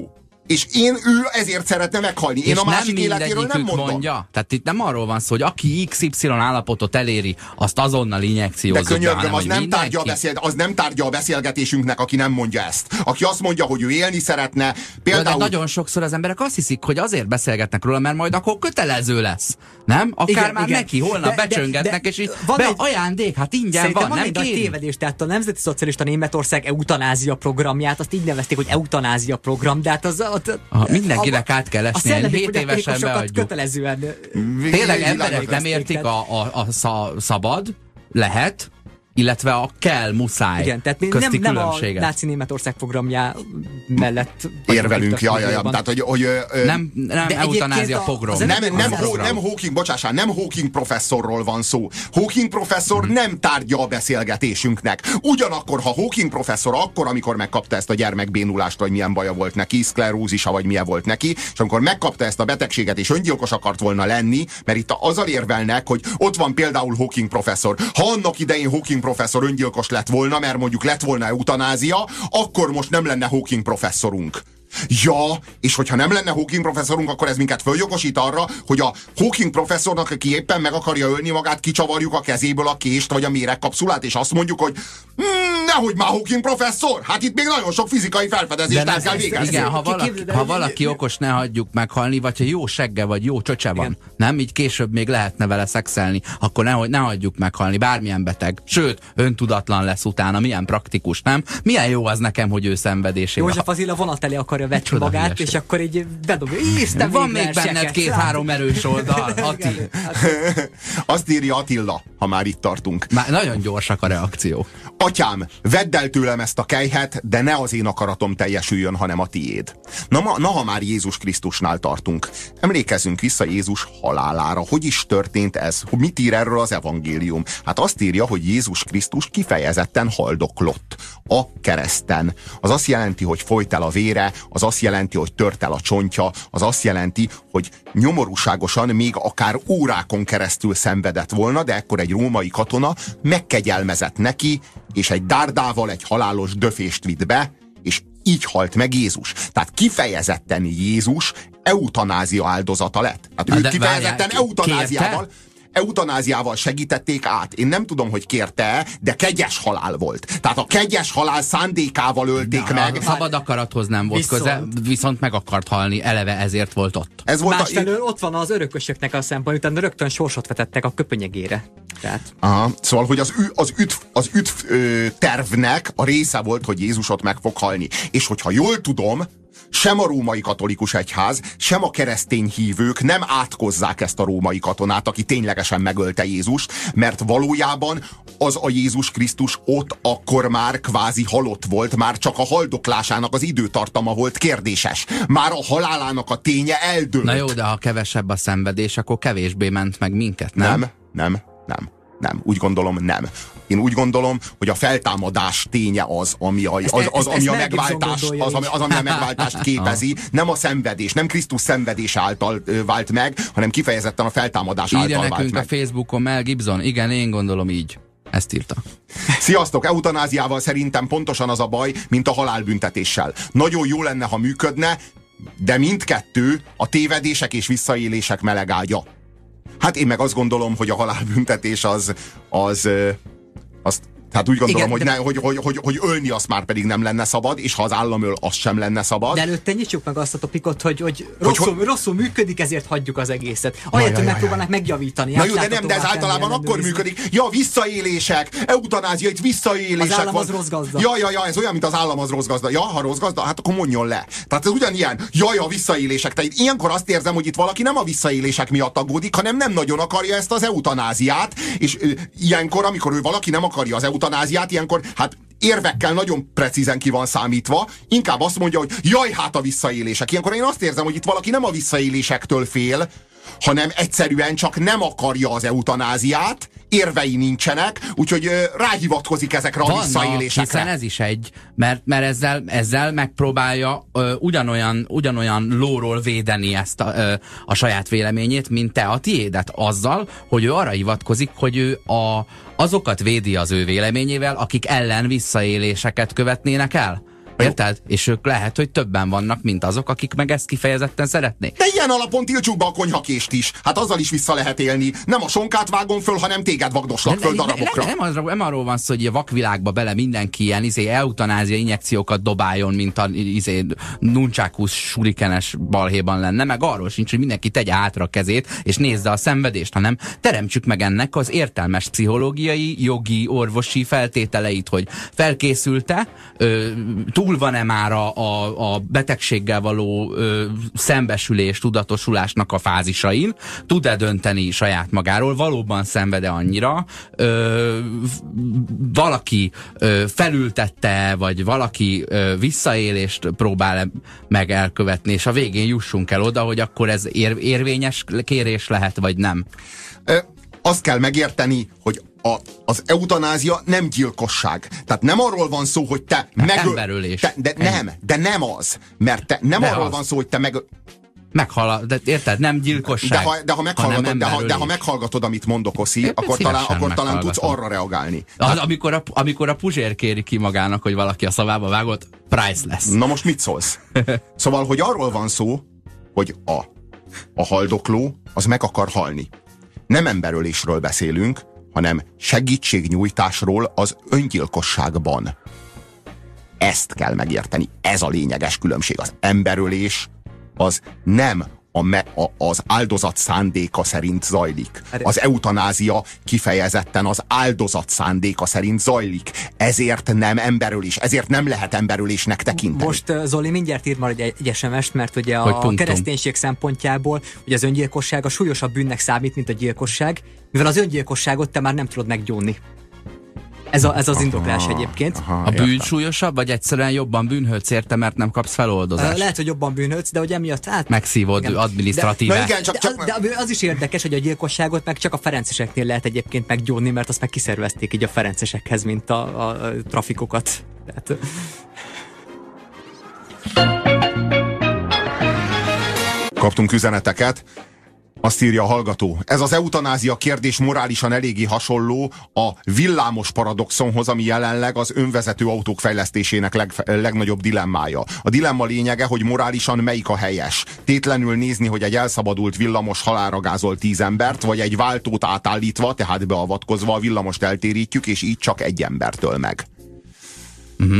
És én ő ezért szeretne meghalni. Én és a másik életéről nem mondom. mondja. Tehát itt nem arról van szó, hogy aki XY állapotot eléri, azt azonnal injekciózza. De könyörgöm, az, nem tárgya a beszél, az nem tárgya a beszélgetésünknek, aki nem mondja ezt. Aki azt mondja, hogy ő élni szeretne. Például... De nagyon sokszor az emberek azt hiszik, hogy azért beszélgetnek róla, mert majd akkor kötelező lesz. Nem? Akár igen, már igen. neki holnap de, becsöngetnek, de, de, és így van be, egy... ajándék, hát ingyen van, van, nem egy tévedés, tehát a Nemzeti Szocialista Németország eutanázia programját, azt így nevezték, hogy eutanázia program, de hát az ott... Aha, mindenkinek át kell esni, egy 7 évesen beadjuk. kötelezően... Tényleg emberek nem értik a, a, a szabad, lehet, illetve a kell, muszáj Igen, tehát mi nem, nem a náci Németország programjá mellett érvelünk, ja, ja, ja. Tehát, hogy, hogy, ö, nem, nem eutanázia pogrom. Nem, nem, nem, nem Hawking, bocsássá, nem Hawking professzorról van szó. Hawking professzor hmm. nem tárgya a beszélgetésünknek. Ugyanakkor, ha Hawking professzor akkor, amikor megkapta ezt a gyermekbénulást, hogy milyen baja volt neki, szklerózisa, vagy milyen volt neki, és amikor megkapta ezt a betegséget, és öngyilkos akart volna lenni, mert itt azzal érvelnek, hogy ott van például Hawking professzor. Ha annak idején Hawking professzor öngyilkos lett volna, mert mondjuk lett volna eutanázia, akkor most nem lenne Hawking professzorunk. Ja, és hogyha nem lenne Hawking professzorunk, akkor ez minket följogosít arra, hogy a Hawking professzornak, aki éppen meg akarja ölni magát, kicsavarjuk a kezéből a kést vagy a méregkapszulát, és azt mondjuk, hogy hm, nehogy már Hawking professzor! Hát itt még nagyon sok fizikai felfedezést el kell végezni. Igen, ha valaki, ha valaki okos, ne hagyjuk meghalni, vagy ha jó segge vagy jó csöcse van, igen. nem? Így később még lehetne vele szexelni, akkor nehogy ne hagyjuk meghalni, bármilyen beteg. Sőt, öntudatlan lesz utána, milyen praktikus, nem? Milyen jó az nekem, hogy ő szenvedésében. József az a vonat elé akarja akarja vetni magát, hülyeség. és akkor így bedobja. Ízte Van még benned két-három erős oldal, Ati. Azt írja Attila, ha már itt tartunk. Már nagyon gyorsak a reakció. Atyám, vedd el tőlem ezt a kejhet, de ne az én akaratom teljesüljön, hanem a tiéd. Na, ma, na ha már Jézus Krisztusnál tartunk. Emlékezzünk vissza Jézus halálára. Hogy is történt ez? Mit ír erről az evangélium? Hát azt írja, hogy Jézus Krisztus kifejezetten haldoklott a kereszten. Az azt jelenti, hogy folyt el a vére, az azt jelenti, hogy tört el a csontja, az azt jelenti, hogy nyomorúságosan még akár órákon keresztül szenvedett volna, de ekkor egy római katona megkegyelmezett neki, és egy dárdával egy halálos döfést vitt be, és így halt meg Jézus. Tehát kifejezetten Jézus eutanázia áldozata lett. Tehát ő kifejezetten várjál, eutanáziával... Kérte? Eutanáziával segítették át. Én nem tudom, hogy kérte, de kegyes halál volt. Tehát a kegyes halál szándékával ölték de meg. A szabad akarathoz nem volt viszont. köze, viszont meg akart halni, eleve ezért volt ott. Ez volt Másfelől a... ott van az örökösöknek a szempont, utána rögtön sorsot vetettek a köpönyegére. Tehát... Aha, szóval, hogy az, ü, az üt, az üt ö, tervnek a része volt, hogy Jézusot meg fog halni. És hogyha jól tudom, sem a római katolikus egyház, sem a keresztény hívők nem átkozzák ezt a római katonát, aki ténylegesen megölte Jézust, mert valójában az a Jézus Krisztus ott akkor már kvázi halott volt, már csak a haldoklásának az időtartama volt kérdéses. Már a halálának a ténye eldőlt. Na jó, de ha kevesebb a szenvedés, akkor kevésbé ment meg minket, nem? Nem, nem, nem. Nem, úgy gondolom nem. Én úgy gondolom, hogy a feltámadás ténye az, ami a, az, az, az, ami a megváltást, az, ami, az, ami a megváltást képezi. Nem a szenvedés, nem Krisztus szenvedés által vált meg, hanem kifejezetten a feltámadás Írja által nekünk vált a Facebookon Mel Gibson. Igen, én gondolom így. Ezt írta. Sziasztok! Eutanáziával szerintem pontosan az a baj, mint a halálbüntetéssel. Nagyon jó lenne, ha működne, de mindkettő a tévedések és visszaélések melegágya. Hát én meg azt gondolom, hogy a halálbüntetés az, az, az Tehát úgy gondolom, Igen, hogy, de- ne, hogy, hogy, hogy, hogy ölni azt már pedig nem lenne szabad, és ha az állam öl, az sem lenne szabad. De előtte nyissuk meg azt a topikot, hogy, hogy rosszul, rosszul működik, ezért hagyjuk az egészet. Ahelyett, hogy megpróbálnak megjavítani. Na jó, de nem, de ez általában akkor működik. Ja, visszaélések, eutanázia, itt visszaélések Az állam van. az rossz gazda. Ja, ja, ja, ez olyan, mint az állam az rossz gazda. Ja, ha rossz gazda, hát akkor mondjon le. Tehát ez ugyanilyen, jaj, a visszaélések. Tehát ilyenkor azt érzem, hogy itt valaki nem a visszaélések miatt aggódik, hanem nem nagyon akarja ezt az eutanáziát, és ö, ilyenkor, amikor ő valaki nem akarja az eutanáziát, ilyenkor hát érvekkel nagyon precízen ki van számítva, inkább azt mondja, hogy jaj, hát a visszaélések. Ilyenkor én azt érzem, hogy itt valaki nem a visszaélésektől fél, hanem egyszerűen csak nem akarja az eutanáziát, érvei nincsenek, úgyhogy ráhivatkozik ezekre a Vannak, visszaélésekre. hiszen ez is egy, mert, mert ezzel, ezzel megpróbálja ö, ugyanolyan, ugyanolyan lóról védeni ezt a, ö, a saját véleményét, mint te a tiédet, azzal, hogy ő arra hivatkozik, hogy ő a, azokat védi az ő véleményével, akik ellen visszaéléseket követnének el. Érted? És ők lehet, hogy többen vannak, mint azok, akik meg ezt kifejezetten szeretnék. De ilyen alapon tiltsuk be a konyhakést is. Hát azzal is vissza lehet élni. Nem a sonkát vágom föl, hanem téged vagdoslak föl darabokra. Nem, nem, arról, nem arról van szó, hogy a vakvilágba bele mindenki ilyen izé, eutanázia injekciókat dobáljon, mint a izé, nuncsákusz surikenes balhéban lenne, meg arról sincs, hogy mindenki tegye hátra a kezét, és nézze a szenvedést, hanem teremtsük meg ennek az értelmes pszichológiai, jogi, orvosi feltételeit, hogy felkészülte, ö, túl van-e már a, a, a betegséggel való ö, szembesülés, tudatosulásnak a fázisain, tud-e dönteni saját magáról, valóban szenvede annyira, ö, valaki ö, felültette, vagy valaki ö, visszaélést próbál meg elkövetni, és a végén jussunk el oda, hogy akkor ez ér, érvényes kérés lehet, vagy nem. Ö, azt kell megérteni, hogy a, az eutanázia nem gyilkosság. Tehát nem arról van szó, hogy te megöl... emberölés. Te, de nem, de nem az. Mert te, nem De arról az. van szó, hogy te meg... Meghal, de érted, nem gyilkosság. De ha, de, ha meghallgatod, de, ha, de ha meghallgatod, amit mondok, Oszi, akkor talán, akkor talán tudsz arra reagálni. Az, amikor, a, amikor a Puzsér kéri ki magának, hogy valaki a szavába vágott, priceless. Na most mit szólsz? <laughs> Szóval, hogy arról van szó, hogy a, a haldokló az meg akar halni. Nem emberölésről beszélünk, hanem segítségnyújtásról az öngyilkosságban. Ezt kell megérteni. Ez a lényeges különbség. Az emberölés az nem a me, a, az áldozat szándéka szerint zajlik. Az eutanázia kifejezetten az áldozat szándéka szerint zajlik. Ezért nem emberölés, ezért nem lehet emberölésnek tekinteni. Most uh, Zoli mindjárt ír majd egy, egy SMS-t, mert ugye Hogy a kereszténység szempontjából ugye az öngyilkosság a súlyosabb bűnnek számít, mint a gyilkosság, mivel az öngyilkosságot te már nem tudod meggyónni. Ez, a, ez az indoklás egyébként. Aha, A bűn értem. súlyosabb, vagy egyszerűen jobban bűnhődsz érte, mert nem kapsz feloldozást? Lehet, hogy jobban bűnhődsz, de hogy emiatt hát... Megszívod Igen. adminisztratíve. Na igen, csak, De, csak, az, de az is érdekes, hogy a gyilkosságot meg csak a ferenceseknél lehet egyébként meggyónni, mert azt meg kiszervezték így a ferencesekhez, mint a, a, a trafikokat. Tehát, Kaptunk üzeneteket. Azt írja a hallgató. Ez az eutanázia kérdés morálisan eléggé hasonló a villámos paradoxonhoz, ami jelenleg az önvezető autók fejlesztésének leg, legnagyobb dilemmája. A dilemma lényege, hogy morálisan melyik a helyes. Tétlenül nézni, hogy egy elszabadult villamos halálra gázol tíz embert, vagy egy váltót átállítva, tehát beavatkozva a villamost eltérítjük, és így csak egy embertől meg. Ö,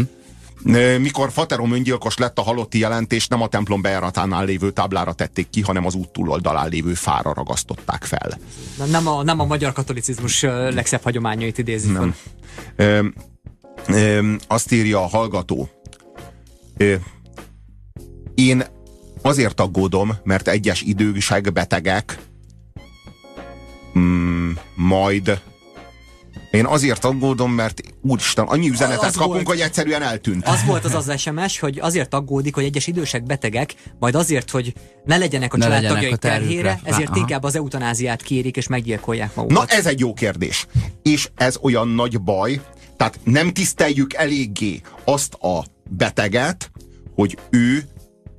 Mikor Faterom öngyilkos lett a halotti jelentés, nem a templom bejáratánál lévő táblára tették ki, hanem az út túloldalán lévő fára ragasztották fel. nem- nem, a, nem a magyar katolicizmus legszebb hagyományait idézi fel. Nem. Ö, ö, azt írja a hallgató. Ö, én azért aggódom, mert egyes idősek, betegek mm, majd én azért aggódom, mert úristen, annyi üzenetet Az kapunk, volt. hogy egyszerűen eltűnt. Az volt az az SMS, hogy azért aggódik, hogy egyes idősek betegek, majd azért, hogy ne legyenek a Ne családtagjai terhére, ezért Aha. inkább az eutanáziát kérik és meggyilkolják magukat. Na ez egy jó kérdés. És ez olyan nagy baj, tehát nem tiszteljük eléggé azt a beteget, hogy ő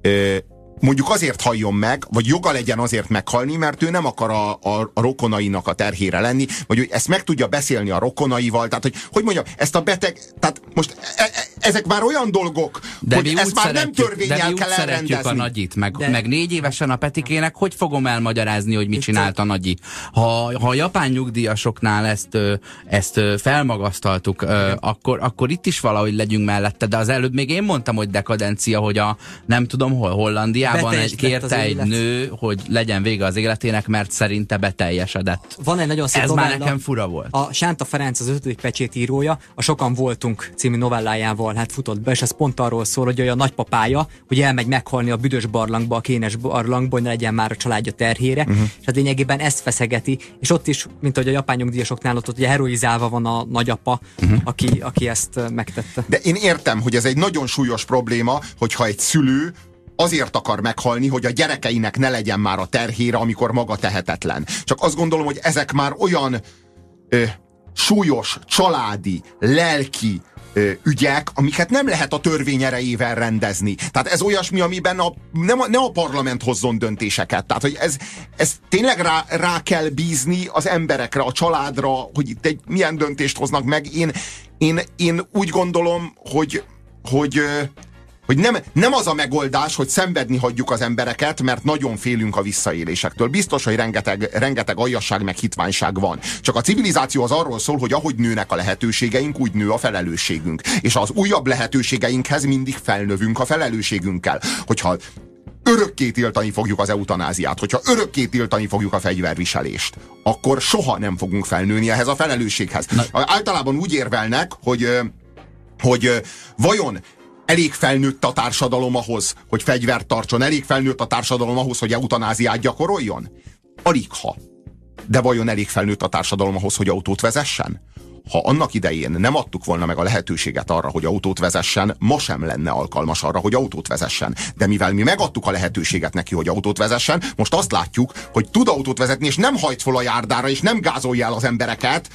ö, mondjuk azért halljon meg, vagy joga legyen azért meghalni, mert ő nem akar a, a, a rokonainak a terhére lenni, vagy hogy ezt meg tudja beszélni a rokonaival, tehát hogy, hogy mondjam, ezt a beteg, tehát most e, e, ezek már olyan dolgok, de hogy ezt már nem törvényel de mi kell elrendezni. a nagyit, meg, De- meg négy évesen a Petikének, hogy fogom elmagyarázni, hogy mit csinált a nagyi? Ha, ha a japán nyugdíjasoknál ezt, ezt felmagasztaltuk, akkor, akkor itt is valahogy legyünk mellette, de az előbb még én mondtam, hogy dekadencia, hogy a nem tudom hol, Hollandiában egy, kérte egy élet. nő, hogy legyen vége az életének, mert szerinte beteljesedett. Van egy nagyon szép Ez már novella, nekem fura volt. A Sánta Ferenc, az ötödik pecsét írója, a Sokan voltunk című novellájával hát futott be, és ez pont arról szól, hogy olyan nagypapája, hogy elmegy meghalni a büdös barlangba, a kénes barlangba, hogy ne legyen már a családja terhére, uh-huh. és hát lényegében ezt feszegeti, és ott is, mint ahogy a japán nyugdíjasoknál ott, ott ugye heroizálva van a nagyapa, uh-huh. aki, aki ezt megtette. De én értem, hogy ez egy nagyon súlyos probléma, hogyha egy szülő azért akar meghalni, hogy a gyerekeinek ne legyen már a terhére, amikor maga tehetetlen. Csak azt gondolom, hogy ezek már olyan ö, súlyos, családi, lelki ö, ügyek, amiket nem lehet a törvény erejével rendezni. Tehát ez olyasmi, amiben a, nem a, ne a parlament hozzon döntéseket. Tehát, hogy ez, ez tényleg rá, rá kell bízni az emberekre, a családra, hogy itt egy milyen döntést hoznak meg. Én, én, én úgy gondolom, hogy, hogy hogy nem, nem az a megoldás, hogy szenvedni hagyjuk az embereket, mert nagyon félünk a visszaélésektől. Biztos, hogy rengeteg, rengeteg aljasság meg hitványság van. Csak a civilizáció az arról szól, hogy ahogy nőnek a lehetőségeink, úgy nő a felelősségünk. És az újabb lehetőségeinkhez mindig felnövünk a felelősségünkkel. Hogyha örökké tiltani fogjuk az eutanáziát, hogyha örökké tiltani fogjuk a fegyverviselést, akkor soha nem fogunk felnőni ehhez a felelősséghez. Na. Általában úgy érvelnek, hogy hogy vajon elég felnőtt a társadalom ahhoz, hogy fegyvert tartson, elég felnőtt a társadalom ahhoz, hogy eutanáziát gyakoroljon? Alig ha. De vajon elég felnőtt a társadalom ahhoz, hogy autót vezessen? Ha annak idején nem adtuk volna meg a lehetőséget arra, hogy autót vezessen, ma sem lenne alkalmas arra, hogy autót vezessen. De mivel mi megadtuk a lehetőséget neki, hogy autót vezessen, most azt látjuk, hogy tud autót vezetni, és nem hajt fel a járdára, és nem gázolja el az embereket,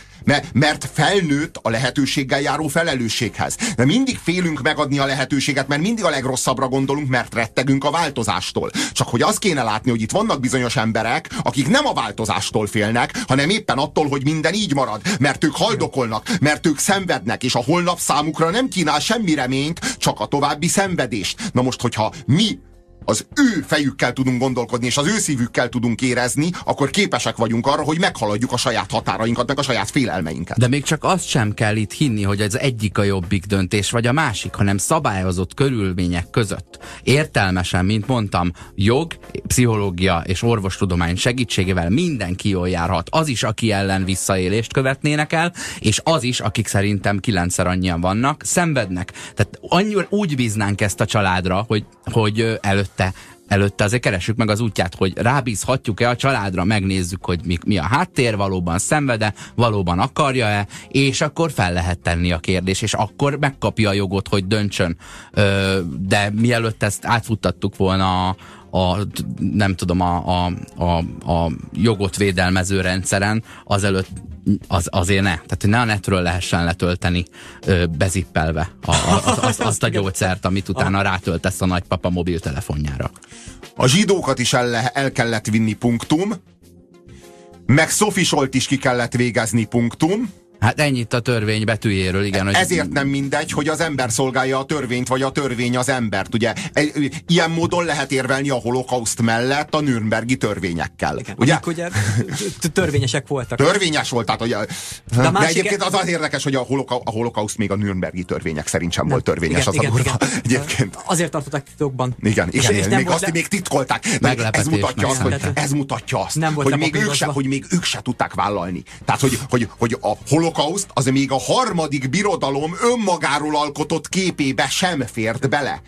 mert, felnőtt a lehetőséggel járó felelősséghez. De mindig félünk megadni a lehetőséget, mert mindig a legrosszabbra gondolunk, mert rettegünk a változástól. Csak hogy azt kéne látni, hogy itt vannak bizonyos emberek, akik nem a változástól félnek, hanem éppen attól, hogy minden így marad, mert ők haldokolnak, mert ők szenvednek, és a holnap számukra nem kínál semmi reményt, csak a további szenvedést. Na most, hogyha mi az ő fejükkel tudunk gondolkodni, és az ő szívükkel tudunk érezni, akkor képesek vagyunk arra, hogy meghaladjuk a saját határainkat, meg a saját félelmeinket. De még csak azt sem kell itt hinni, hogy az egyik a jobbik döntés, vagy a másik, hanem szabályozott körülmények között. Értelmesen, mint mondtam, jog, pszichológia és orvostudomány segítségével mindenki jól járhat. Az is, aki ellen visszaélést követnének el, és az is, akik szerintem kilencszer annyian vannak, szenvednek. Tehát annyira úgy bíznánk ezt a családra, hogy, hogy ö, előtte előtte azért keressük meg az útját, hogy rábízhatjuk-e a családra, megnézzük, hogy mi, mi a háttér, valóban szenvede, valóban akarja-e, és akkor fel lehet tenni a kérdés, és akkor megkapja a jogot, hogy döntsön. Ö, de mielőtt ezt átfuttattuk volna a, a nem tudom, a, a, a, a jogot védelmező rendszeren, azelőtt az, azért ne. Tehát, hogy ne a netről lehessen letölteni ö, bezippelve a, a, az, az, azt a gyógyszert, amit utána rátöltesz a nagypapa mobiltelefonjára. A zsidókat is el, el kellett vinni punktum, meg Sofisolt is ki kellett végezni punktum, Hát ennyit a törvény betűjéről, igen. Hogy ezért nem mindegy, hogy az ember szolgálja a törvényt, vagy a törvény az embert. Ugye ilyen módon lehet érvelni a holokauszt mellett a Nürnbergi törvényekkel. Igen, Ugye? amik ugye törvényesek voltak. Törvényes volt, tehát hogy, de, de egyébként az az érdekes, hogy a, holoka, a holokauszt még a Nürnbergi törvények szerint sem volt törvényes, az a durva. Egyébként. Azért tartották titokban. Igen, És- igen, és igen nem még azt le- még titkolták. Ez mutatja, azt, hogy, ez mutatja azt, Nem hogy, még ők se, hogy még ők se tudták vállalni. Tehát, hogy, hogy, hogy a holokauszt az még a harmadik birodalom önmagáról alkotott képébe sem fért bele.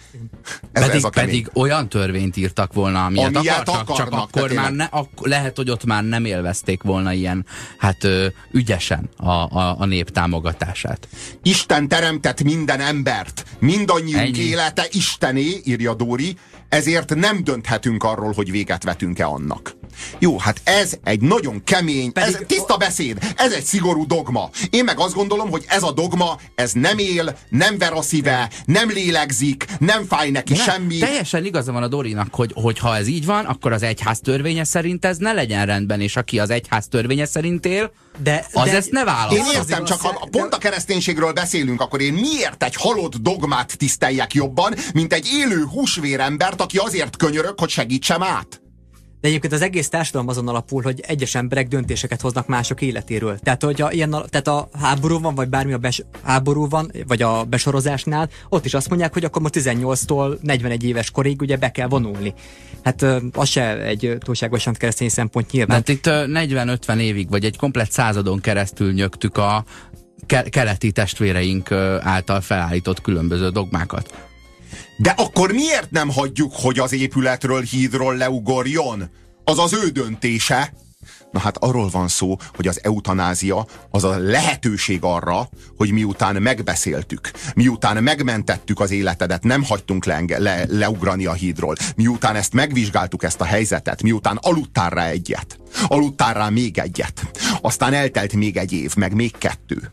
Ez, pedig, ez a kemény. pedig olyan törvényt írtak volna, amilyet, Amilyet akar, csak, csak akarnak, akkor már ne, ak, lehet, hogy ott már nem élvezték volna ilyen hát ö, ügyesen a, a, a nép támogatását. Isten teremtett minden embert. Mindannyiunk Ennyi. élete Istené, írja Dóri, ezért nem dönthetünk arról, hogy véget vetünk-e annak. Jó, hát ez egy nagyon kemény, Pedig- ez tiszta beszéd, ez egy szigorú dogma. Én meg azt gondolom, hogy ez a dogma, ez nem él, nem ver a szíve, nem lélegzik, nem fáj neki Nem, semmi. Teljesen igaza van a Dorinak, hogy, hogy ha ez így van, akkor az egyház törvénye szerint ez ne legyen rendben, és aki az egyház törvénye szerint él, De, az de, ezt ne válasz. Én értem, csak ha pont a kereszténységről beszélünk, akkor én miért egy halott dogmát tiszteljek jobban, mint egy élő húsvérembert, aki azért könyörög, hogy segítsem át? De egyébként az egész társadalom azon alapul, hogy egyes emberek döntéseket hoznak mások életéről. Tehát, hogy a, ilyen, tehát a háború van, vagy bármi a bes, háború van, vagy a besorozásnál, ott is azt mondják, hogy akkor most 18-tól 41 éves korig ugye be kell vonulni. Hát az se egy túlságosan keresztény szempont nyilván. Hát itt ö, 40-50 évig, vagy egy komplet századon keresztül nyögtük a ke- keleti testvéreink által felállított különböző dogmákat. De akkor miért nem hagyjuk, hogy az épületről, hídról leugorjon? Az az ő döntése. Na hát arról van szó, hogy az eutanázia az a lehetőség arra, hogy miután megbeszéltük, miután megmentettük az életedet, nem hagytunk le, le, leugrani a hídról, miután ezt megvizsgáltuk ezt a helyzetet, miután aludtál rá egyet, aludtál rá még egyet, aztán eltelt még egy év, meg még kettő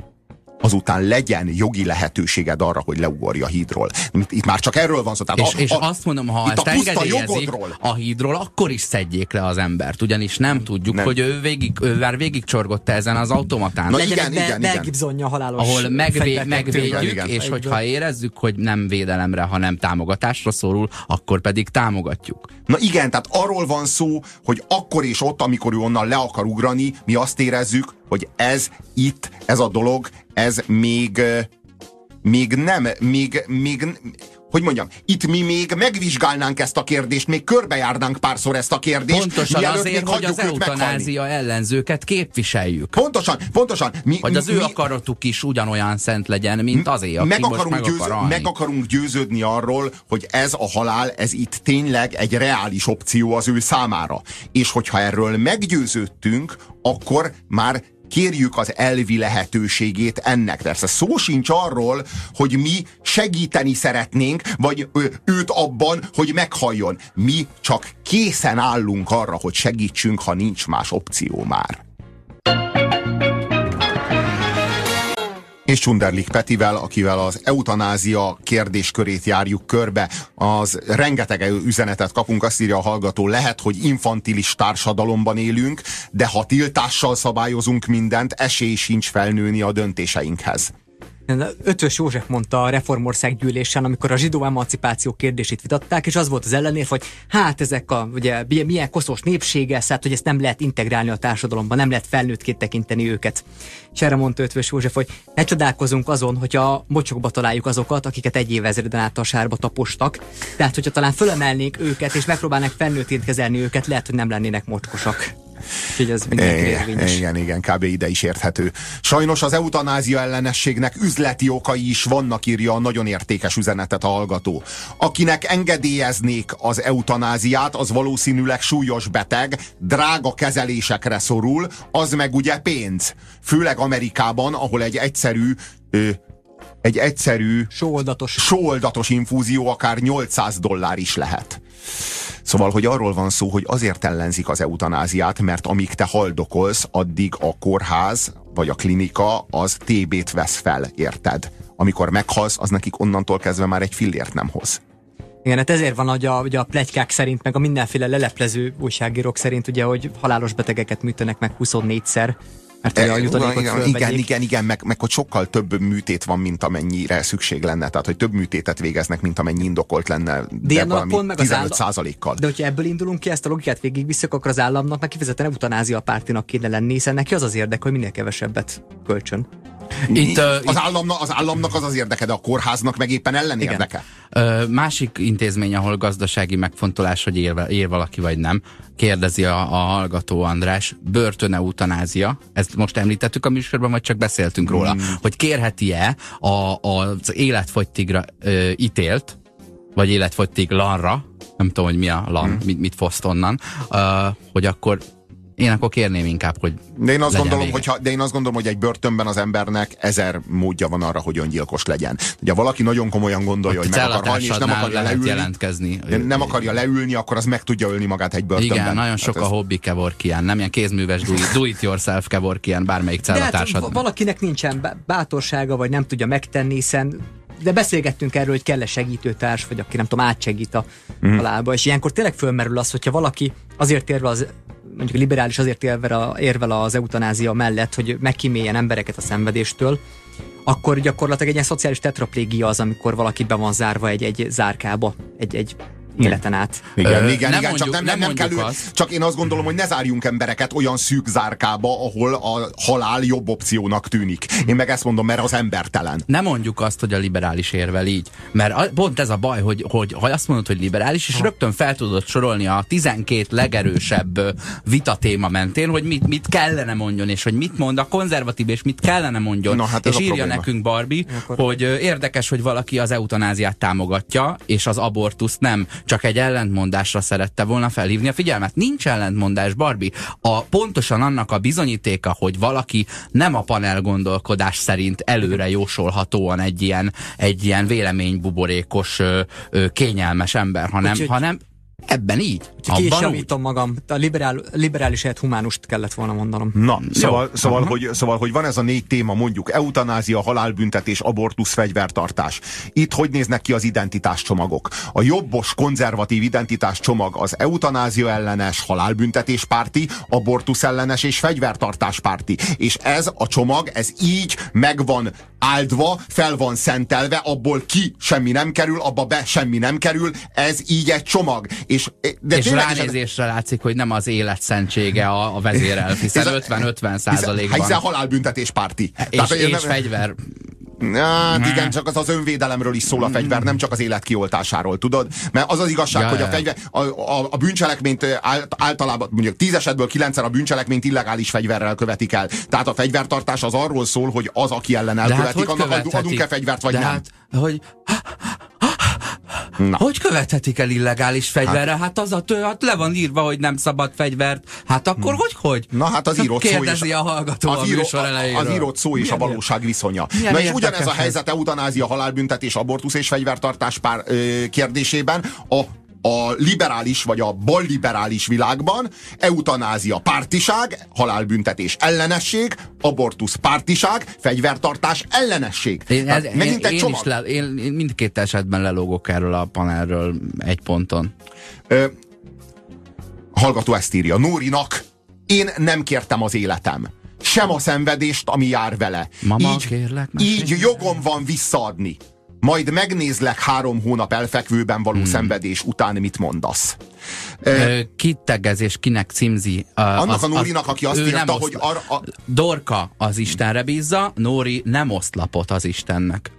azután legyen jogi lehetőséged arra, hogy leugorja a hídról. Itt, itt már csak erről van szó. Tehát És, a, és a, azt mondom, ha ezt a puszta engedélyezik a hídról, akkor is szedjék le az embert, ugyanis nem tudjuk, Nem. hogy ő, végig, ő már végigcsorgott ezen az automatán. Na Legyen igen, egy Mel- igen, Mel igen. Gibsonja halálos ahol megvé, megvédjük, igen. és hogyha érezzük, hogy nem védelemre, hanem támogatásra szorul, akkor pedig támogatjuk. Na igen, tehát arról van szó, hogy akkor és ott, amikor ő onnan le akar ugrani, mi azt érezzük, hogy ez itt, ez a dolog, ez még, még nem, még, még, hogy mondjam, itt mi még megvizsgálnánk ezt a kérdést, még körbejárnánk párszor ezt a kérdést, Pontosan azért, hogy az őt meghalni. eutanázia ellenzőket képviseljük. Pontosan, pontosan. Mi, Hogy az mi, ő akaratuk is ugyanolyan szent legyen, mint azé, aki meg akarunk, meg győző, akar meg akarunk győződni arról, hogy ez a halál, ez itt tényleg egy reális opció az ő számára. És hogyha erről meggyőződtünk, akkor már kérjük az elvi lehetőségét ennek. Persze szó sincs arról, hogy mi segíteni szeretnénk, vagy őt abban, hogy meghalljon. Mi csak készen állunk arra, hogy segítsünk, ha nincs más opció már. És Csunderlik Petivel, akivel az eutanázia kérdéskörét járjuk körbe. Az rengeteg üzenetet kapunk, azt írja a hallgató, lehet, hogy infantilis társadalomban élünk, de ha tiltással szabályozunk mindent, esély sincs felnőni a döntéseinkhez. Ötvös József mondta a Reformország gyűlésen, amikor a zsidó emancipáció kérdését vitatták, és az volt az ellenérv, hogy hát ezek a, ugye, milyen- koszos népsége, hát, hogy ezt nem lehet integrálni a társadalomba, nem lehet felnőttként tekinteni őket. És erre mondta Ötvös József, hogy ne csodálkozunk azon, hogyha mocsokba találjuk azokat, akiket egy évezreden át a sárba tapostak. Tehát, hogyha talán fölemelnék őket, és megpróbálnak felnőttként kezelni őket, lehet, hogy nem lennének mocskosak. Úgyhogy ez. Igen, igen, kb. ide is érthető. Sajnos az eutanázia ellenességnek üzleti okai is vannak, írja a nagyon értékes üzenetet a hallgató. Akinek engedélyeznék az eutanáziát, az valószínűleg súlyos beteg, drága kezelésekre szorul, az meg ugye pénz. Főleg Amerikában, ahol egy egyszerű ö, egy egyszerű Sóoldatos. sóoldatos infúzió akár 800 dollár is lehet. Szóval, hogy arról van szó, hogy azért ellenzik az eutanáziát, mert amíg te haldokolsz, addig a kórház vagy a klinika az TB-t vesz fel, érted? Amikor meghalsz, az nekik onnantól kezdve már egy fillért nem hoz. Igen, hát ezért van, hogy a, ugye a plegykák szerint, meg a mindenféle leleplező újságírók szerint, ugye, hogy halálos betegeket műtenek meg 24-szer, mert ugye a jutalékot E, igen, igen, fölvegyék. igen, igen, meg, meg hogy sokkal több műtét van, mint amennyire szükség lenne. Tehát, hogy több műtétet végeznek, mint amennyi indokolt lenne, de, ilyen valami alapon meg az 15 állam- százalékkal. De hogyha ebből indulunk ki, ezt a logikát végigvisszük, akkor az államnak meg kifejezetten eutanázia pártinak kéne lenni, hiszen neki az az érdek, hogy minél kevesebbet kölcsön. Itt, az, államnak, az államnak az az érdeke, de a kórháznak meg éppen ellen Igen. érdeke. Ö, másik intézmény, ahol gazdasági megfontolás, hogy ér, ér valaki vagy nem, kérdezi a, a hallgató András, börtön eutanázia, ezt most említettük a műsorban, vagy csak beszéltünk róla, hogy kérheti-e a, az életfogytigra ö, ítélt, vagy életfogytig lanra, nem tudom, hogy mi a lan, mit, mit foszt onnan, ö, hogy akkor én akkor kérném inkább, hogy de én azt gondolom, vége. hogyha, de én azt gondolom, hogy egy börtönben az embernek ezer módja van arra, hogy öngyilkos legyen. Ugye valaki nagyon komolyan gondolja, Ott hogy meg akar halni, és nem akarja lehet leülni, jelentkezni. nem, nem akarja leülni, akkor az meg tudja ölni magát egy börtönben. Igen, nagyon sok Hát a ez- hobbi kevorkián, nem ilyen kézműves do it, do it yourself kevorkián, bármelyik De hát valakinek nincsen bá- bátorsága, vagy nem tudja megtenni, hiszen de beszélgettünk erről, hogy kell-e segítőtárs, vagy aki nem tudom, átsegít a Mhm. mm. halálba, és ilyenkor tényleg fölmerül az, hogyha valaki azért érve az mondjuk liberális azért érvel, érvel az eutanázia mellett, hogy megkíméljen embereket a szenvedéstől, akkor gyakorlatilag egy ilyen szociális tetraplégia az, amikor valaki be van zárva egy, egy zárkába, egy, egy életen át. Igen, Ö, igen, nem igen, csak mondjuk- nem, nem, nem nem kell azt. csak én azt gondolom, hogy ne zárjunk embereket olyan szűk zárkába, ahol a halál jobb opciónak tűnik. Én meg ezt mondom, mert az embertelen. Nem mondjuk azt, hogy a liberális érvel így. Mert a- pont ez a baj, hogy, hogy ha azt mondod, hogy liberális, és rögtön fel tudod sorolni a 12 legerősebb vitatéma mentén, hogy mit, mit kellene mondjon, és hogy mit mond a konzervatív, és mit kellene mondjon. Na, hát ez és a írja probléma. nekünk Barbie, Akkor- hogy érdekes, hogy valaki az eutanáziát támogatja, és az abortuszt nem. Csak egy ellentmondásra szerette volna felhívni a figyelmet. Nincs ellentmondás, Barbie. A, pontosan annak a bizonyítéka, hogy valaki nem a panel gondolkodás szerint előre jósolhatóan egy ilyen, egy ilyen véleménybuborékos, ö, ö, kényelmes ember, hanem, Úgyhogy- hanem ebben így. Csak ki is Abban úgy. javítom magam. A liberál, liberális helyett humánust kellett volna mondanom. Na, szóval, Jó. szóval, hogy, szóval, hogy van ez a négy téma, mondjuk eutanázia, halálbüntetés, abortusz, fegyvertartás. Itt hogy néznek ki az identitáscsomagok? A jobbos, konzervatív identitáscsomag az eutanázia ellenes, halálbüntetés párti, abortusz ellenes és fegyvertartás párti. És ez a csomag, ez így meg van áldva, fel van szentelve, abból ki semmi nem kerül, abba be semmi nem kerül, ez így egy csomag. És, de És ránézésre látszik, hogy nem az élet szentsége a, a vezérel, <laughs> hiszen Ez a- 50-50 hiszen, százalékban. hiszen halálbüntetés párti. És, hogy és nem- fegyver. Hát igen, csak az az önvédelemről is szól a fegyver, nem csak az élet kioltásáról, tudod? Mert az az igazság, Ja, hogy a, fegyver, a, a, a bűncselekményt ált- általában, mondjuk tíz esetből kilencszer a bűncselekményt illegális fegyverrel követik el. Tehát a fegyvertartás az arról szól, hogy az, aki ellen hát elkövetik, hogy annak adunk-e fegyvert, vagy De nem. Hát, hogy, Na. hogy követhetik el illegális fegyverre? Hát, az a tő, hát le van írva, hogy nem szabad fegyvert. Hát akkor hogy, hogy? Na hát az Csak írott szó Kérdezi és, a hallgató a író- elejéről. az írott szó és a valóság viszonya. Milyen Na és ugyanez a helyzet eutanázia, halálbüntetés, abortusz és fegyvertartás pár, ö, kérdésében a a liberális vagy a balliberális világban eutanázia pártiság, halálbüntetés ellenesség, abortusz pártiság, fegyvertartás ellenesség. Én, ez, Tehát megint én, egy én, csomag. is le, én, én mindkét esetben lelógok erről a panelről egy ponton. Ö, hallgató ezt írja. Nórinak én nem kértem az életem. Sem a szenvedést, ami jár vele. Mama, így, kérlek, így jogom van visszaadni. Majd megnézlek három hónap elfekvőben való hmm. szenvedés után mit mondasz. Ö, kitegez és kinek címzi. ö, Annak a Nórinak, aki azt írta, hogy arra... A... Dorka az Istenre bízza, Nóri nem oszlapot az Istennek.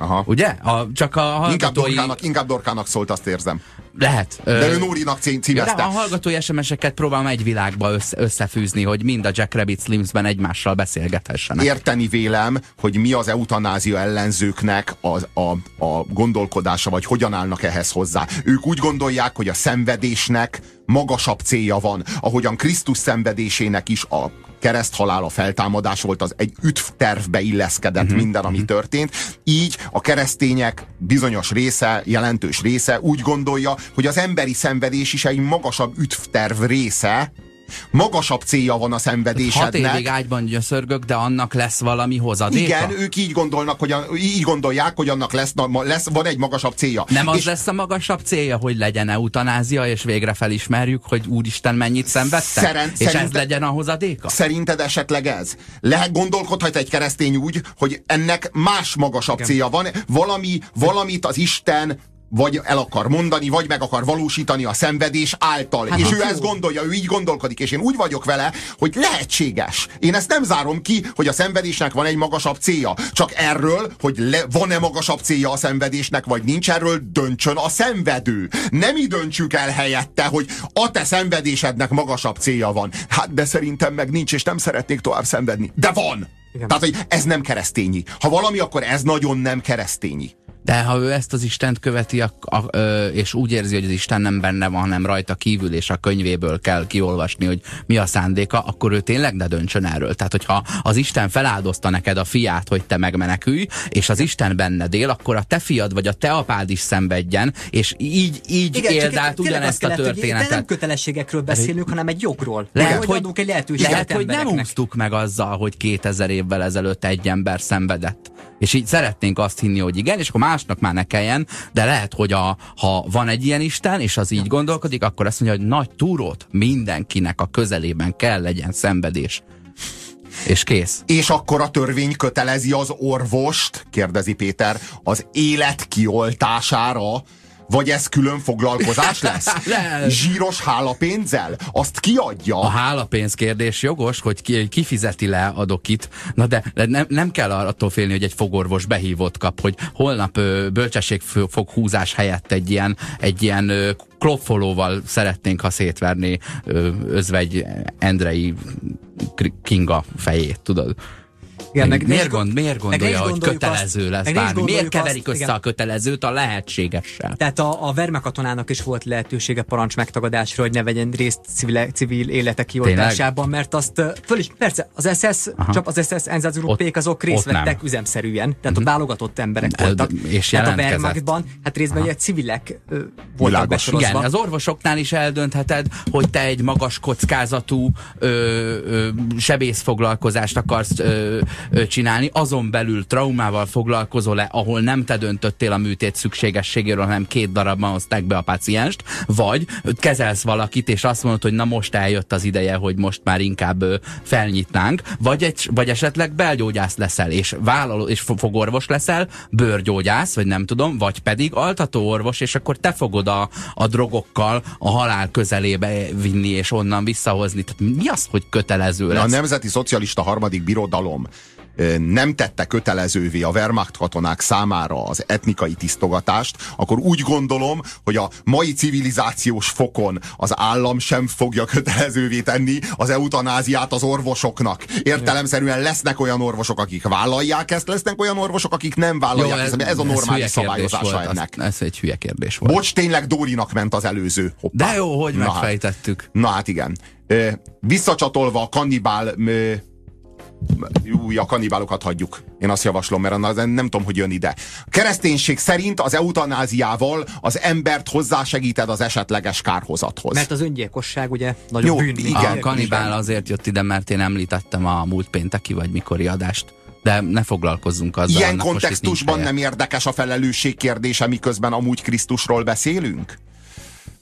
Aha. Ugye? A, csak a Inkább hallgatói... dorkának, inkább dorkának szólt, azt érzem. Lehet. De ő Nórinak cí- Ja, de címezte. a hallgatói SMS-eket próbálom egy világba össze, összefűzni, hogy mind a Jack Rabbit Slimsben egymással beszélgethessenek. érteni vélem, hogy mi az eutanázia ellenzőknek a, a, a gondolkodása, vagy hogyan állnak ehhez hozzá. Ők úgy gondolják, hogy a szenvedésnek magasabb célja van, ahogyan Krisztus szenvedésének is a kereszthalál, a feltámadás volt, az egy ütvtervbe illeszkedett uh-huh. minden, ami történt. Így a keresztények bizonyos része, jelentős része úgy gondolja, hogy az emberi szenvedés is egy magasabb ütvterv része, magasabb célja van a Hat szenvedésednek. évig ágyban gyöszörgök, de annak lesz valami hozadéka? Igen, ők így gondolnak, hogy a, így gondolják, hogy annak lesz, na, lesz van egy magasabb célja. Nem az és lesz a magasabb célja, hogy legyen eutanázia, és végre felismerjük, hogy úristen mennyit szenvedtek? Szeren- és ez szerinte- legyen a hozadéka? Szerinted esetleg ez? Lehet gondolkodhat egy keresztény úgy, hogy ennek más magasabb Igen. célja van, valami, valamit az Isten vagy el akar mondani, vagy meg akar valósítani a szenvedés által. Hát és ő ezt gondolja, ő így gondolkodik, és én úgy vagyok vele, hogy lehetséges. Én ezt nem zárom ki, hogy a szenvedésnek van egy magasabb célja. Csak erről, hogy van-e magasabb célja a szenvedésnek, vagy nincs erről, döntsön a szenvedő. Nem mi döntsük el helyette, hogy a te szenvedésednek magasabb célja van. Hát de szerintem meg nincs, és nem szeretnék tovább szenvedni. De van! Igen. Tehát, hogy ez nem keresztényi. Ha valami, akkor ez nagyon nem keresztényi. De ha ő ezt az Istent követi, a, a, ö, és úgy érzi, hogy az Isten nem benne van, hanem rajta kívül, és a könyvéből kell kiolvasni, hogy mi a szándéka, akkor ő tényleg ne döntsön erről. Tehát, hogyha az Isten feláldozta neked a fiát, hogy te megmenekülj, és az Isten benned él, akkor a te fiad vagy a te apád is szenvedjen, és így, így Igen, éld át ugyanezt a történetet. De nem kötelességekről beszélünk, hanem egy jogról. Lehet, hogy, hogy- adunk egy lehetőséget Lehet, hogy nem úsztuk meg azzal, hogy 2000 évvel ezelőtt egy ember szenvedett. És így szeretnénk azt hinni, hogy igen, és akkor másnak már ne kelljen, de lehet, hogy a, ha van egy ilyen Isten, és az így gondolkodik, akkor azt mondja, hogy nagy túrót mindenkinek a közelében kell legyen szenvedés. És kész. És akkor a törvény kötelezi az orvost, kérdezi Péter, az élet kioltására, vagy ez külön foglalkozás lesz? <laughs> Zsíros hálapénzzel? Azt kiadja? A hálapénz kérdés jogos, hogy ki, ki fizeti le a dokit, na de, nem, nem kell attól félni, hogy egy fogorvos behívott kap, hogy holnap ö, bölcsességfog húzás helyett egy ilyen, egy ilyen ö, klopfolóval szeretnénk, ha szétverni ö, özvegy Endrei Kinga fejét, tudod? Igen, meg, meg miért, gond, miért meg gondolja, hogy gondoljuk kötelező azt- lesz meg bármi? Miért keverik azt- össze igen. a kötelezőt a lehetségessel? Tehát a, a Verme katonának is volt lehetősége parancs megtagadásra, hogy ne vegyen részt civil, civil életek kioltásában, mert azt föl is, persze, az SS, Aha. csak az SS Einsatzgruppék azok ott részt nem. vettek üzemszerűen, tehát ott válogatott emberek De- voltak. és tehát a. Wehrmachtban, hát részben ugye civilek ö, voltak Világos. besorozva. Igen, az orvosoknál is eldöntheted, hogy te egy magas kockázatú ö, ö, sebészfoglalkozást akarsz ö, csinálni, azon belül traumával foglalkozol-e, ahol nem te döntöttél a műtét szükségességéről, hanem két darabban hozták be a pacienst, vagy kezelsz valakit, és azt mondod, hogy na most eljött az ideje, hogy most már inkább felnyitnánk, vagy, egy, vagy esetleg belgyógyász leszel, és vállaló, és fo- fogorvos leszel, bőrgyógyász, vagy nem tudom, vagy pedig altatóorvos, és akkor te fogod a, a drogokkal a halál közelébe vinni, és onnan visszahozni. Tehát mi az, hogy kötelező A lesz? Nemzeti Szocialista Harmadik Birodalom nem tette kötelezővé a Wehrmacht katonák számára az etnikai tisztogatást, akkor úgy gondolom, hogy a mai civilizációs fokon az állam sem fogja kötelezővé tenni az eutanáziát az orvosoknak. Értelemszerűen lesznek olyan orvosok, akik vállalják ezt, lesznek olyan orvosok, akik nem vállalják ezt. Ez, a normális kérdés szabályozása volt, ennek. Az, ez egy hülye kérdés volt. Bocs, tényleg Dórinak ment az előző. Hoppá. De jó, hogy Na hát. megfejtettük. Na hát igen. Visszacsatolva a kannibál... Új, a kannibálokat hagyjuk. Én azt javaslom, mert az nem tudom, hogy jön ide. A kereszténység szerint az eutanáziával az embert hozzásegíted az esetleges kárhozathoz. Mert az öngyilkosság ugye nagyon Jó, bűn. igen. a kanibál azért jött ide, mert én említettem a múlt pénteki vagy mikori adást. De ne foglalkozzunk azzal. Ilyen kontextusban nem érdekes a felelősség kérdése, miközben amúgy Krisztusról beszélünk?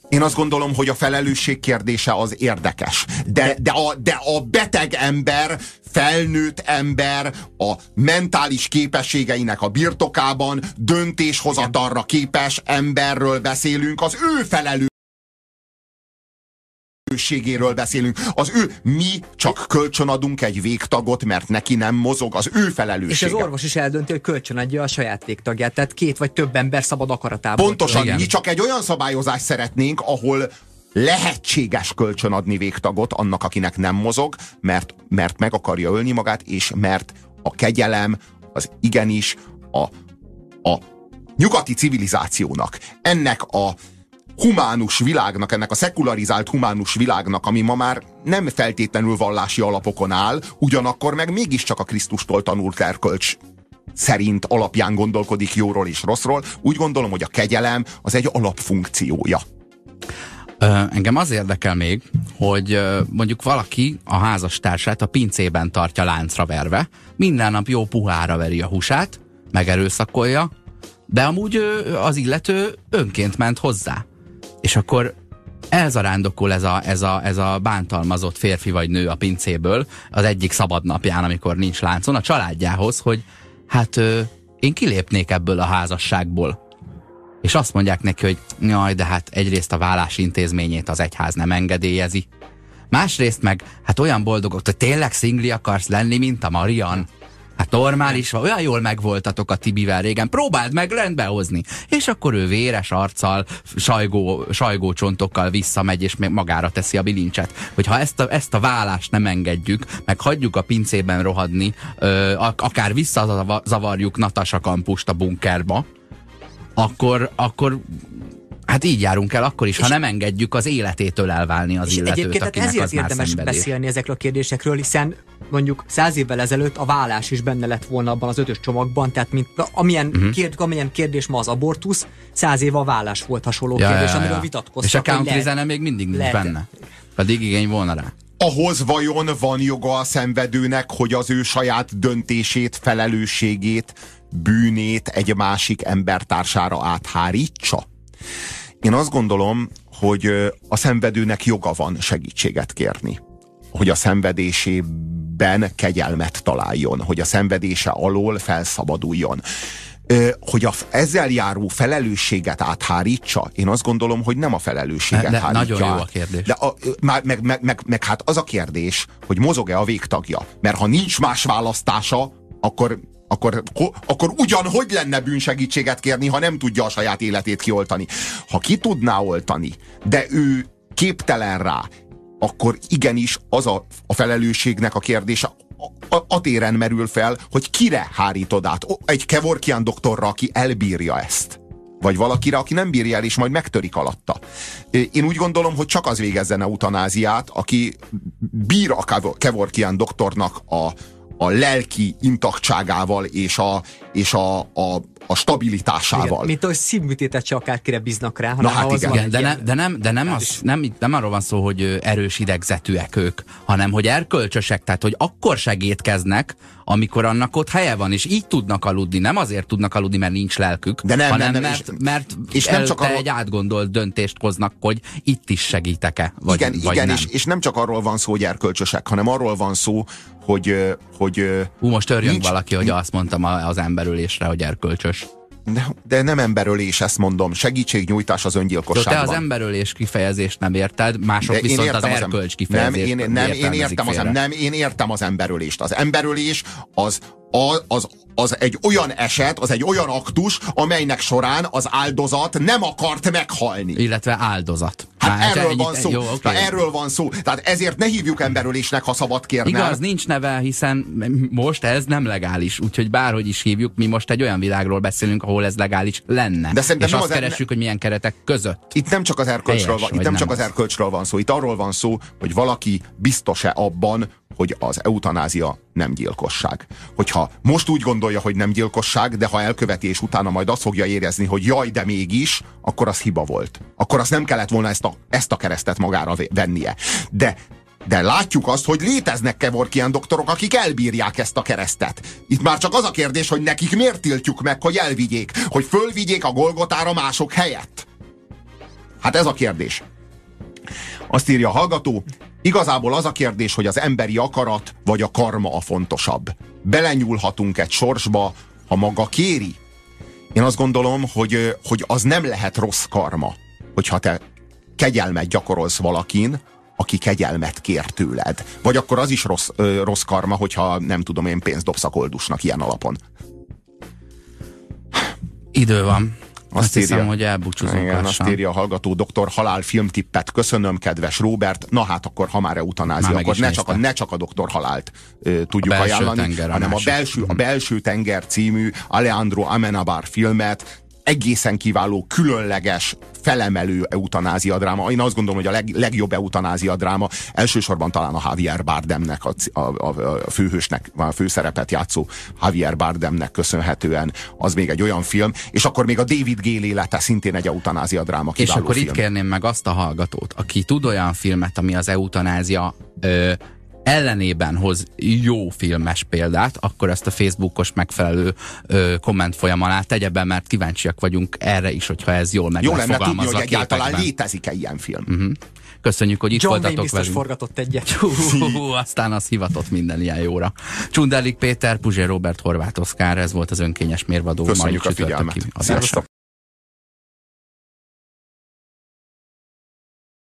Én azt gondolom, hogy a felelősség kérdése az érdekes. De, de, a, de a beteg ember, felnőtt ember a mentális képességeinek a birtokában döntéshozatalra képes emberről beszélünk, az ő felelősségéről beszélünk. Az ő, mi csak kölcsönadunk egy végtagot, mert neki nem mozog, az ő És felelőssége. az orvos is eldönti, hogy kölcsönadja a saját végtagját, tehát két vagy több ember szabad akaratából. Pontosan, Igen. mi csak egy olyan szabályozást szeretnénk, ahol lehetséges kölcsönadni végtagot annak, akinek nem mozog, mert, mert meg akarja ölni magát, és mert a kegyelem az igenis a, a nyugati civilizációnak, ennek a humánus világnak, ennek a szekularizált humánus világnak, ami ma már nem feltétlenül vallási alapokon áll, ugyanakkor meg mégiscsak a Krisztustól tanult erkölcs szerint alapján gondolkodik jóról és rosszról, úgy gondolom, hogy a kegyelem az egy alapfunkciója. Engem az érdekel még, hogy mondjuk valaki a házastársát a pincében tartja láncra verve, minden nap jó puhára veri a húsát, megerőszakolja, de amúgy az illető önként ment hozzá. És akkor elzarándokol ez a, ez, a, ez a bántalmazott férfi vagy nő a pincéből az egyik szabad napján, amikor nincs láncon, a családjához, hogy hát ö, én kilépnék ebből a házasságból. És azt mondják neki, hogy jaj, de hát egyrészt a vállás intézményét az egyház nem engedélyezi. Másrészt meg, hát olyan boldogok, hogy tényleg szingli akarsz lenni, mint a Marian. Hát normális, van, olyan jól megvoltatok a Tibivel régen, próbáld meg rendbe hozni. És akkor ő véres arccal, sajgó, sajgó csontokkal visszamegy, és meg magára teszi a bilincset. Hogyha ezt a, ezt a vállást nem engedjük, meg hagyjuk a pincében rohadni, ö, ak- akár visszazavarjuk Natasa kampust a bunkerba, akkor, akkor Hát így járunk el akkor is, és ha nem engedjük az életétől elválni az és illetőt, egyébként akinek ezért az érdemes szenvedés. beszélni ezekről a kérdésekről, hiszen mondjuk száz évvel ezelőtt a vállás is benne lett volna abban az ötös csomagban, tehát mint amilyen, uh-huh. kérd, amilyen kérdés ma az abortusz, száz éve a vállás volt hasonló kérdés, amiről vitatkoztak. És a country még mindig nincs lehet- benne. Pedig igény volna rá. ahhoz vajon van joga a szenvedőnek, hogy az ő saját döntését, felelősségét, bűnét egy másik embertársára áthárítsa? Én azt gondolom, hogy a szenvedőnek joga van segítséget kérni. Hogy a szenvedésében kegyelmet találjon, hogy a szenvedése alól felszabaduljon. Hogy a, ezzel járó felelősséget áthárítsa, én azt gondolom, hogy nem a felelősséget De hárítja nagyon jó a kérdés. De a, meg, meg, meg, meg, meg hát az a kérdés, hogy mozog-e a végtagja. Mert ha nincs más választása, akkor akkor, akkor ugyan hogy lenne bűnsegítséget kérni, ha nem tudja a saját életét kioltani. Ha ki tudná oltani, de ő képtelen rá, akkor igenis az a, a felelősségnek a kérdése a, a, téren merül fel, hogy kire hárítod át. Egy Kevorkian doktorra, aki elbírja ezt. Vagy valakire, aki nem bírja el, és majd megtörik alatta. Én úgy gondolom, hogy csak az végezzen eutanáziát, aki bír a Kevo- Kevorkian doktornak a, a lelki intaktságával és a, és a, a, a stabilitásával. Igen, mint ahogy szívműtétet se akárkire bíznak rá, hanem hát ahhoz igen. Igen, de, ne, de, nem, de nem, az, nem, nem arról van szó, hogy erős idegzetűek ők, hanem hogy erkölcsösek, tehát hogy akkor segítkeznek, amikor annak ott helye van, és így tudnak aludni. Nem azért tudnak aludni, mert nincs lelkük, De nem, hanem nem, nem, mert, és- mert és nem csak te arról- egy átgondolt döntést hoznak, hogy itt is segítek-e, vagy, igen, vagy igen nem. és, és nem csak arról van szó, hogy erkölcsösek, hanem arról van szó, hogy, hogy Hú, most örjön nincs- valaki, hogy azt mondtam a- az emberülésre, hogy erkölcsös. De, de nem emberölés, ezt mondom. Segítségnyújtás az öngyilkosságban. te az emberölés kifejezést nem érted, mások De viszont az erkölcs nem, kifejezést én, nem, én értem az, nem, én értem az emberölést. Az emberölés az, az, az, az egy olyan eset, az egy olyan aktus, amelynek során az áldozat nem akart meghalni. Illetve áldozat. Hát Már erről ennyi- van szó. Jó, oké. Na, erről van szó. Tehát ezért ne hívjuk emberölésnek, ha szabad kérnem. Igaz, nincs neve, hiszen most ez nem legális, úgyhogy bárhogy is hívjuk, mi most egy olyan világról beszélünk, ahol ez legális lenne. De szerintem és azt az- keressük, hogy milyen keretek között. Itt nem csak az erkölcsről Helyes, van, itt nem nem csak az az. erkölcsről van szó, itt arról van szó, hogy valaki biztos-e abban, hogy az eutanázia nem gyilkosság. Hogyha most úgy gondolja, hogy nem gyilkosság, de ha elköveti és utána majd azt fogja érezni, hogy jaj, de mégis, akkor az hiba volt. Akkor azt nem kellett volna ezt a, ezt a keresztet magára ve- vennie. De de látjuk azt, hogy léteznek Kevorkian doktorok, akik elbírják ezt a keresztet. Itt már csak az a kérdés, hogy nekik miért tiltjuk meg, hogy elvigyék, hogy fölvigyék a Golgotára mások helyett. Hát ez a kérdés. Azt írja a hallgató, igazából az a kérdés, hogy az emberi akarat vagy a karma a fontosabb. Belenyúlhatunk egy sorsba, ha maga kéri. Én azt gondolom, hogy, hogy az nem lehet rossz karma, hogyha te kegyelmet gyakorolsz valakin, aki kegyelmet kér tőled. Vagy akkor az is rossz, ö, rossz karma, hogyha nem tudom én pénzt dobsz a koldusnak ilyen alapon. Idő van. Azt, Azt hiszem, írja. hogy elbúcsúzunk Igen, azt írja a hallgató doktor halál filmtippet. Köszönöm, kedves Robert. Na hát akkor, ha már eutanázia, Már akkor ne csak, a, ne csak a doktor halált ö, tudjuk A ajánlani, tenger a hanem a belső, a belső tenger című Alejandro Amenabar filmet, egészen kiváló, különleges, felemelő eutanázia dráma. Én azt gondolom, hogy a leg, legjobb eutanázia dráma elsősorban talán a Javier Bardemnek, a, a, a, főhősnek, a főszerepet játszó Javier Bardemnek köszönhetően az még egy olyan film, és akkor még a David Gale élete szintén egy eutanázia dráma És akkor film. itt kérném meg azt a hallgatót, aki tud olyan filmet, ami az eutanázia ö, ellenében hoz jó filmes példát, akkor ezt a Facebookos megfelelő ö, komment folyam alá tegye be, mert kíváncsiak vagyunk erre is, hogyha ez jól meg Jó lenne tudni, hogy egyáltalán létezik-e ilyen film. Mhm. Köszönjük, hogy itt John Wayne voltatok biztos velünk. forgatott egyet. Hú, aztán az hivatott minden ilyen jóra. Csundelik Péter, Puzsé Robert, Horváth Oszkár, ez volt az önkényes mérvadó. Köszönjük a figyelmet.